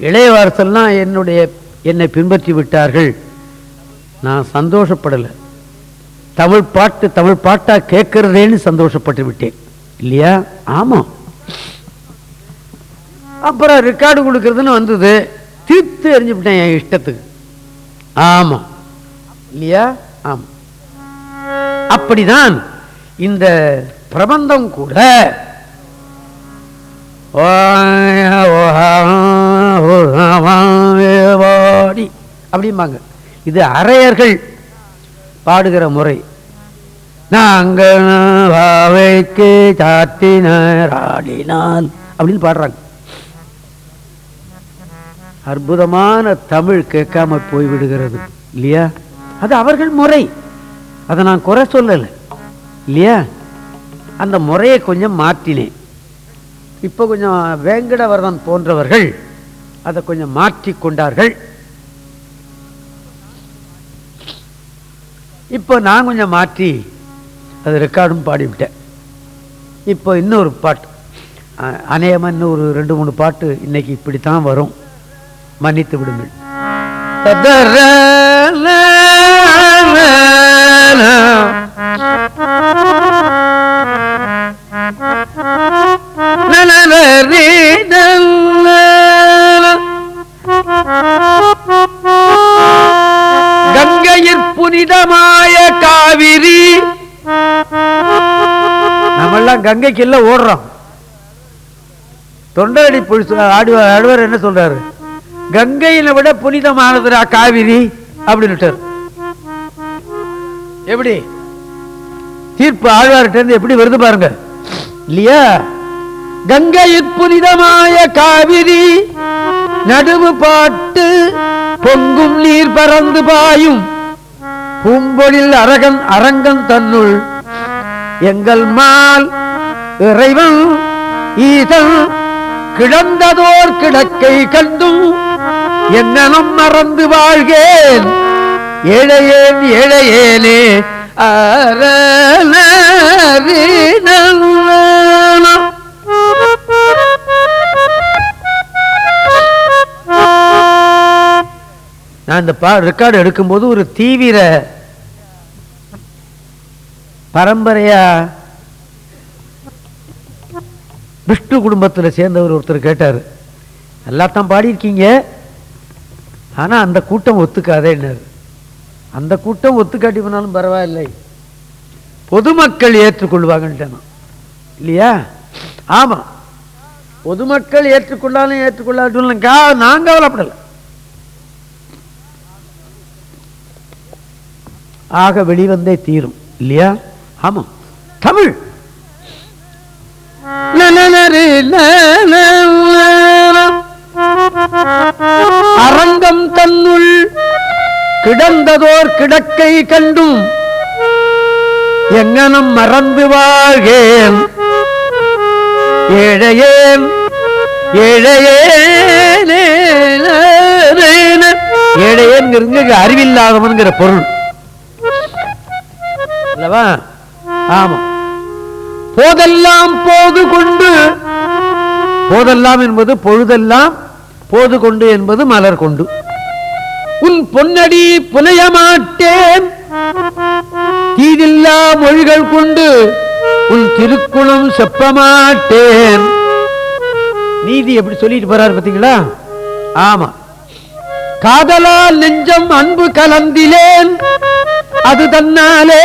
இளையவாரத்தெல்லாம் என்னுடைய என்னை பின்பற்றி விட்டார்கள். நான் சந்தோஷப்படலை. தமிழ் பாட்டு தமிழ் பாட்டாக கேட்கிறதேன்னு சந்தோஷப்பட்டு விட்டேன். இல்லையா? ஆமாம் அப்புறம் ரெக்கார்டு கொடுக்கறதுன்னு வந்தது. தீர்த்து எறிஞ்சு விட்டேன் என் இஷ்டத்துக்கு. ஆமாம் இல்லையா? ஆமாம் அப்படிதான் இந்த பிரபந்தம் கூட. வாடி அப்படிம்பாங்க. இது அரையர்கள் பாடுகிற முறை. நாங்கள் வாவைக்கு சாத்தினர் அப்படின்னு பாடுறாங்க. அற்புதமான தமிழ் கேட்காம போய்விடுகிறது இல்லையா? அது அவர்கள் முறை. அதை நான் குறை சொல்லலை. இல்லையா? அந்த முறையை கொஞ்சம் மாற்றினேன் இப்போ கொஞ்சம் வேங்கடவர்தன் போன்றவர்கள் அதை கொஞ்சம் மாற்றி கொண்டார்கள். இப்போ நான் கொஞ்சம் மாற்றி அது ரெக்கார்டும் பாடிவிட்டேன். இப்போ இன்னொரு பாட்டு. அநேகமாக அநேகமா இன்னும் ஒரு ரெண்டு மூணு பாட்டு இன்னைக்கு இப்படித்தான் வரும். மன்னித்து விடுங்கள். கங்கையில் புனிதமாய காவிரி. நம்மெல்லாம் கங்கைக்கு இல்ல ஓடுறோம். தொண்டரடி ஆடுவார் ஆடுவார் என்ன சொல்றாரு? கங்கையில விட புனிதமானதுரா காவிரி அப்படின்னு எப்படி? தீர்ப்பு ஆழ்வார்கிட்ட எப்படி வருது பாருங்க. இல்லையா? கங்கை புனிதமாய காவிரி நடுவு பாட்டு பொங்கும் நீர் பறந்து பாயும். பூம்பொழில் அரகன் அரங்கன் தன்னுள் எங்கள் மால் இறைவன் ஈதன் கிடந்ததோர் கிடக்கை கண்டும் என்னனும் மறந்து வாழ்கேன். இழையேன் ஏழையேனே அரீனம் நான் இந்த பா ரெக்கார்டு எடுக்கும்போது ஒரு தீவிர பரம்பரையா விஷ்ணு குடும்பத்தில் சேர்ந்தவர் ஒருத்தர் கேட்டார். எல்லாத்தான் பாடியிருக்கீங்க ஆனால் அந்த கூட்டம் ஒத்துக்காதேன்னாரு. அந்த கூட்டம் ஒத்துக்காட்டி போனாலும் பரவாயில்லை. பொதுமக்கள் ஏற்றுக்கொள்வாங்கன்ட்டு நான். இல்லையா? ஆமாம் பொதுமக்கள் ஏற்றுக்கொண்டாலும் ஏற்றுக்கொள்ளாட்டும் நான் கவலைப்படலை. ஆக வெளிவந்தே தீரும். இல்லையா? ஆமாம் தமிழ். அரங்கம் தன்னுள் கிடந்ததோர் கிடக்கை கண்டும் எங்கனம் மறந்து வாழ்கேன் ஏழையேன் ஏழையேனே. ஏழையேன் அறிவில்லாதவன்கிற பொருள். அல்லவா? ஆமா. போதெல்லாம் போது கொண்டு போதெல்லாம் என்பது பொழுதெல்லாம் போது கொண்டு என்பது மலர் கொண்டு. உன் பொன்னடி புனைய மாட்டேன் தீதில்லா மொழிகள் கொண்டு உன் திருக்குணம் செப்ப மாட்டேன் நீதி எப்படி சொல்லிட்டு போறாரு பாத்தீங்களா ஆமா. காதலால் நெஞ்சம் அன்பு கலந்திலேன் அது தன்னாலே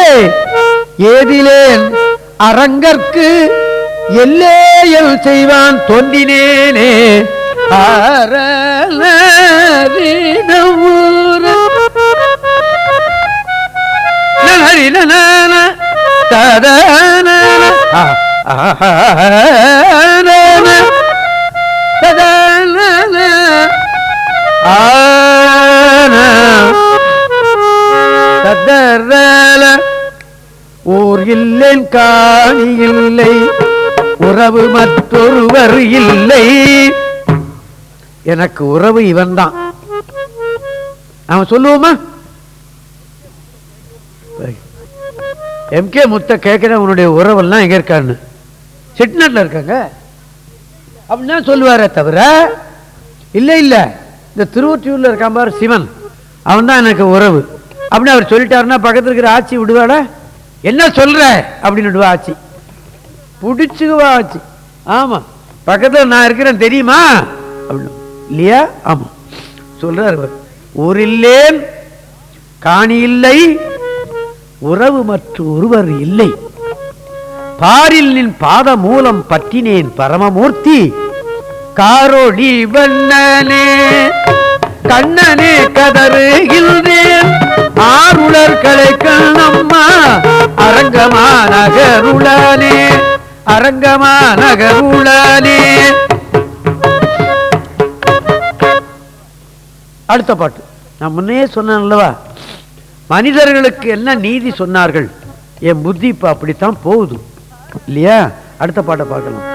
ஏதிலேன். அரங்கற்கு எல்லேயல் செய்வான் தோன்றினேனே. ஆரலரிடவூர. நனரினனன, ஊர் இல்லேன் காணி இல்லை உறவு மற்றொருவர் இல்லை எனக்கு உறவு இவன்தான். அவன் சொல்லுவோமா? எம்கே முத்த கேட்கிற உன்னுடைய உறவெல்லாம் எங்க இருக்கான்னு? செட்டிநாட்டில் இருக்காங்க. அப்படின்னா சொல்லுவாரே தவிர இல்லை இல்லை. இந்த திருவொற்றியூரில் இருக்கான் பாரு சிவன். அவன் தான் எனக்கு உறவு. அப்படின்னு அவர் சொல்லிட்டாருன்னா பக்கத்தில் இருக்கிற ஆச்சி விடுவாடா என்ன சொல்ற? அப்படின்னு விடுவா ஆச்சி. பிடிச்சுக்குவா ஆச்சி. ஆமாம் பக்கத்தில் நான் இருக்கிறேன் தெரியுமா? அப்படின்னு. இல்லையா? ஆமா. சொல்றாரு அவர் காணி இல்லை உறவு மற்ற ஒருவர் இல்லை. பாரில் நின் பாத மூலம் பற்றினேன் பரமமூர்த்தி. காரோடி வண்ணனே கண்ணனே கதறுகின்றேன் ஆருளர் கலைக்கண் அம்மா அரங்கமா நகருளனே அரங்கமா நகருளனே அடுத்த பாட்டு. நான் முன்னே சொன்னேன் அல்லவா மனிதர்களுக்கு என்ன நீதி சொன்னார்கள்? என் புத்தி இப்ப அப்படித்தான் போகுது. இல்லையா? அடுத்த பாட்டை பார்க்கலாம்.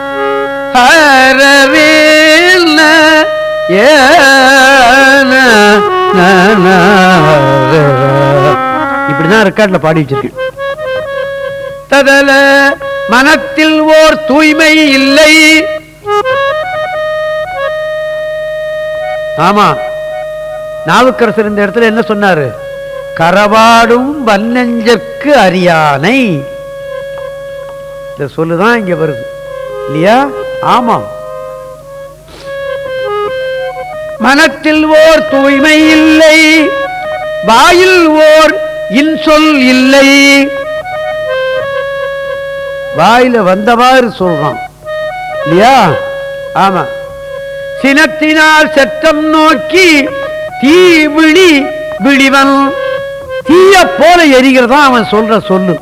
இப்படிதான் ரெக்கார்ட்ல பாடி வச்சிருக்கேன். ததல மனத்தில் ஓர் தூய்மை இல்லை. ஆமா. நாவுக்கரசர் இந்த இடத்துல என்ன சொன்னாரு? கரவாடும் வன்னஞ்சற்கு அரியானை. இந்த சொல்லுதான் இங்க வருது. இல்லையா? ஆமாம் மனத்தில் ஓர் தூய்மை இல்லை வாயில் ஓர் இன்சொல் இல்லை. வாயில வந்தவாறு சொல்றான். இல்லையா? ஆமா. சினத்தினால் சட்டம் நோக்கி தீ விழி விழிவன். தீய போல எரிகிறதா அவன் சொல்ற சொல்லு.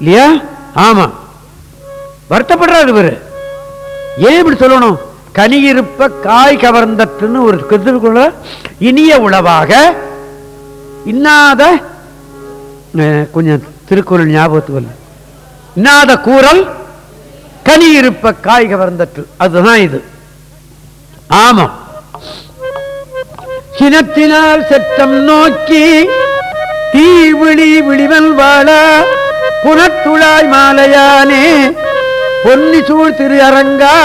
இல்லையா? ஆமா. வருத்தப்படுறாரு இவரு. ஏன் இப்படி சொல்லணும்? கனி இருப்ப காய் கவர்ந்தட்டுன்னு ஒரு கிருத்துக்குள்ள இனிய உளவாக இன்னாத கொஞ்சம் திருக்குறள் ஞாபகத்துக்கு வரல. இன்னாத கூறல் கனி இருப்ப காய் கவர்ந்தட்டு. அதுதான் இது. ஆமாம் சினத்தினால் செற்றம் நோக்கி தீ விழி விழிவன் வாழா புனத்துழாய் மாலையானே பொன்னி சூழ் திரு அரங்கா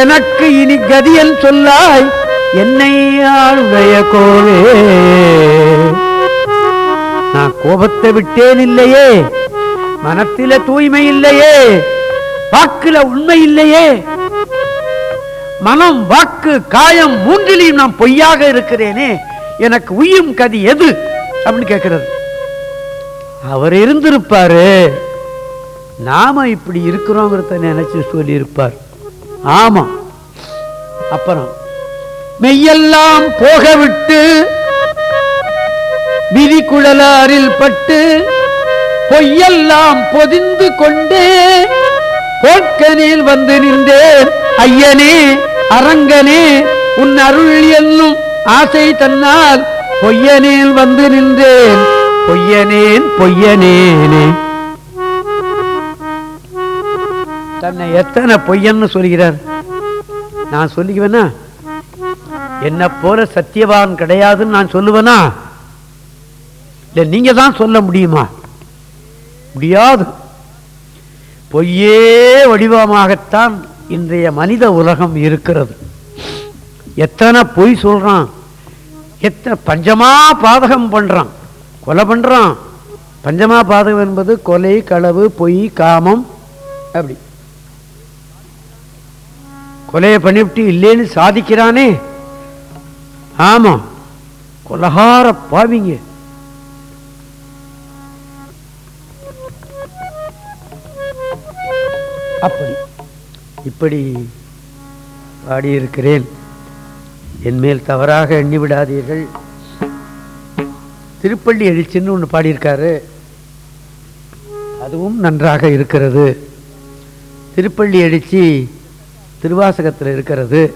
எனக்கு இனி கதியன் சொல்லாய் என்னை ஆளுடைய கோவே. நான் கோபத்தை விட்டேன் இல்லையே மனத்தில தூய்மை இல்லையே வாக்குல உண்மை இல்லையே. மனம் வாக்கு காயம் மூன்றிலையும் நான் பொய்யாக இருக்கிறேனே எனக்கு உயிரும் கதி எது? அப்படின்னு கேட்கிறது. அவர் இருந்திருப்பாரு. நாம இப்படி இருக்கிறோங்கிறத நினைச்சு சொல்லியிருப்பார். ஆமா. அப்புறம் மெய்யெல்லாம் போக விட்டு விதி குழலாரில் பட்டு பொய்யெல்லாம் பொதிந்து கொண்டே போட்கனில் வந்து நின்றேன். ஐயனே அரங்கனே உன் அருள் என்னும் ஆசை தன்னால் பொய்யனேல் வந்து நின்றேன். பொய்யனேன் பொய்யனேனே. தன்னை எத்தனை பொய்யன்னு சொல்கிறார்? நான் சொல்லிக்குவேனா என்ன போல சத்தியவான் கிடையாதுன்னு நான் சொல்லுவேனா? இல்லை நீங்க தான் சொல்ல முடியுமா? முடியாது. பொய்யே வடிவமாகத்தான் இன்றைய மனித உலகம் இருக்கிறது. எத்தனை பொய் சொல்றான்? எத்தனை பஞ்சமா பாதகம் பண்றான்? கொலை பண்றான்? பஞ்சமா பாதகம் என்பது கொலை களவு பொய் காமம் அப்படி. கொலையை பண்ணிவிட்டு இல்லைன்னு சாதிக்கிறானே. ஆமா கொலகார பாவிங்க. அப்படி. இப்படி பாடியிருக்கிறேன். என்மேல் தவறாக எண்ணி விடாதீர்கள் திருப்பள்ளி எழுச்சின்னு ஒன்று பாடியிருக்காரு. அதுவும் நன்றாக இருக்கிறது. திருப்பள்ளி எழுச்சி திருவாசகத்தில் இருக்கிறது.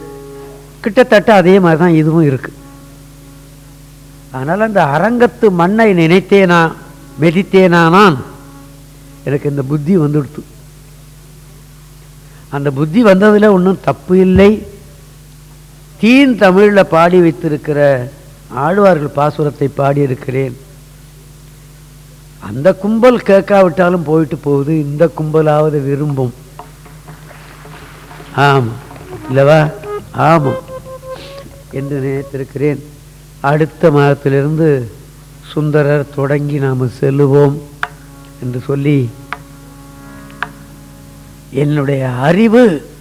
கிட்டத்தட்ட அதே மாதிரி தான் இதுவும் இருக்குது அதனால் அந்த அரங்கத்து மண்ணை நினைத்தேனா மெதித்தேனா நான்? எனக்கு இந்த புத்தி வந்துடுத்து. அந்த புத்தி வந்ததில் ஒன்றும் தப்பு இல்லை. தீன் தமிழில் பாடி வைத்திருக்கிற ஆழ்வார்கள் பாசுரத்தை பாடியிருக்கிறேன். அந்த கும்பல் கேட்காவிட்டாலும் போயிட்டு போகுது இந்த கும்பலாவது விரும்பும். ஆமாம் இல்லவா? ஆமாம் என்று நினைத்திருக்கிறேன். அடுத்த மாதத்திலிருந்து சுந்தரர் தொடங்கி நாம் செல்லுவோம் என்று சொல்லி என்னுடைய அறிவு.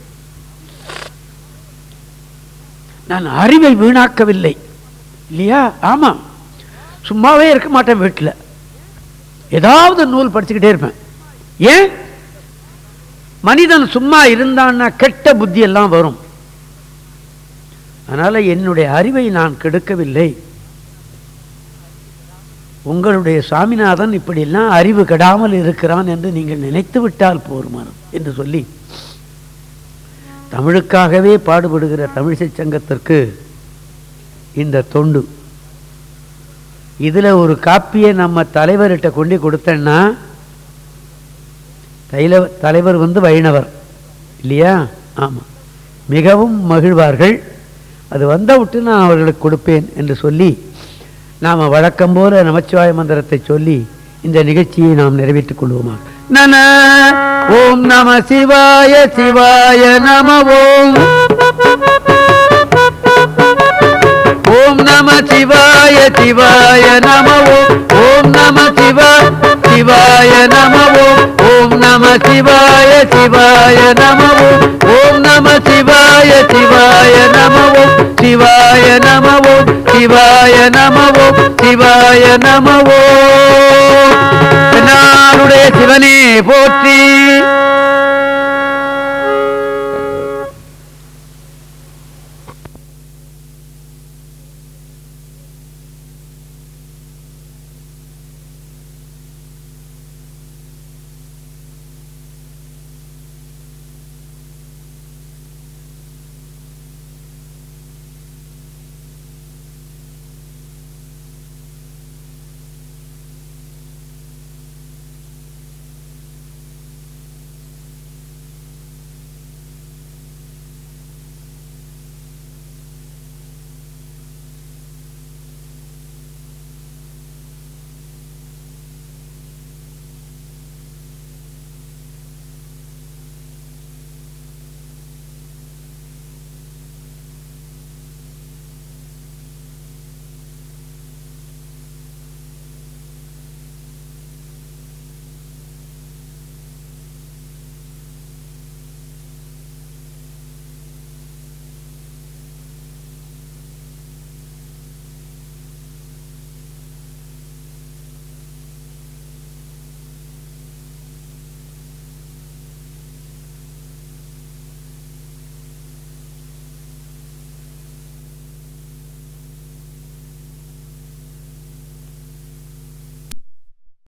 நான் அறிவை வீணாக்கவில்லை. இல்லையா? ஆமா. சும்மாவே இருக்க மாட்டேன் வீட்டில். ஏதாவது நூல் படிச்சுக்கிட்டே இருப்பேன். ஏன்? மனிதன் சும்மா இருந்தான்னா கெட்ட புத்தி எல்லாம் வரும். அதனால என்னுடைய அறிவை நான் கெடுக்கவில்லை. உங்களுடைய சாமிநாதன் இப்படியெல்லாம் அறிவு கெடாமல் இருக்கிறான் என்று நீங்கள் நினைத்து விட்டால் போருமானம் என்று சொல்லி தமிழுக்காகவே பாடுபடுகிற தமிழிசை சங்கத்திற்கு இந்த தொண்டு. இதில் ஒரு காப்பியை நம்ம தலைவர்கிட்ட கொண்டு கொடுத்தேன்னா தைல தலைவர் வந்து வைணவர் இல்லையா? ஆமாம் மிகவும் மகிழ்வார்கள். அது வந்த விட்டு நான் அவர்களுக்கு கொடுப்பேன் என்று சொல்லி நாம் வழக்கம் போல நமச்சிவாய மந்திரத்தை சொல்லி இந்த நிகழ்ச்சியை நாம் நிறைவேற்றிக் கொள்வோமா நன ஓம் நம சிவாய சிவாய நம ஓம். ஓம் நம சிவாய சிவாய நம ஓம். ஓம் நம சிவா சிவாய நம ஓம். ஓம் நம சிவாய சிவாய நம ஓம். ஓம் நம சிவாய சிவாய நம ஓம். சிவாய நம ஓம். சிவாய நமவோ சிவாய நமவோ. ஓம் நாளுடைய சிவனே போற்றி.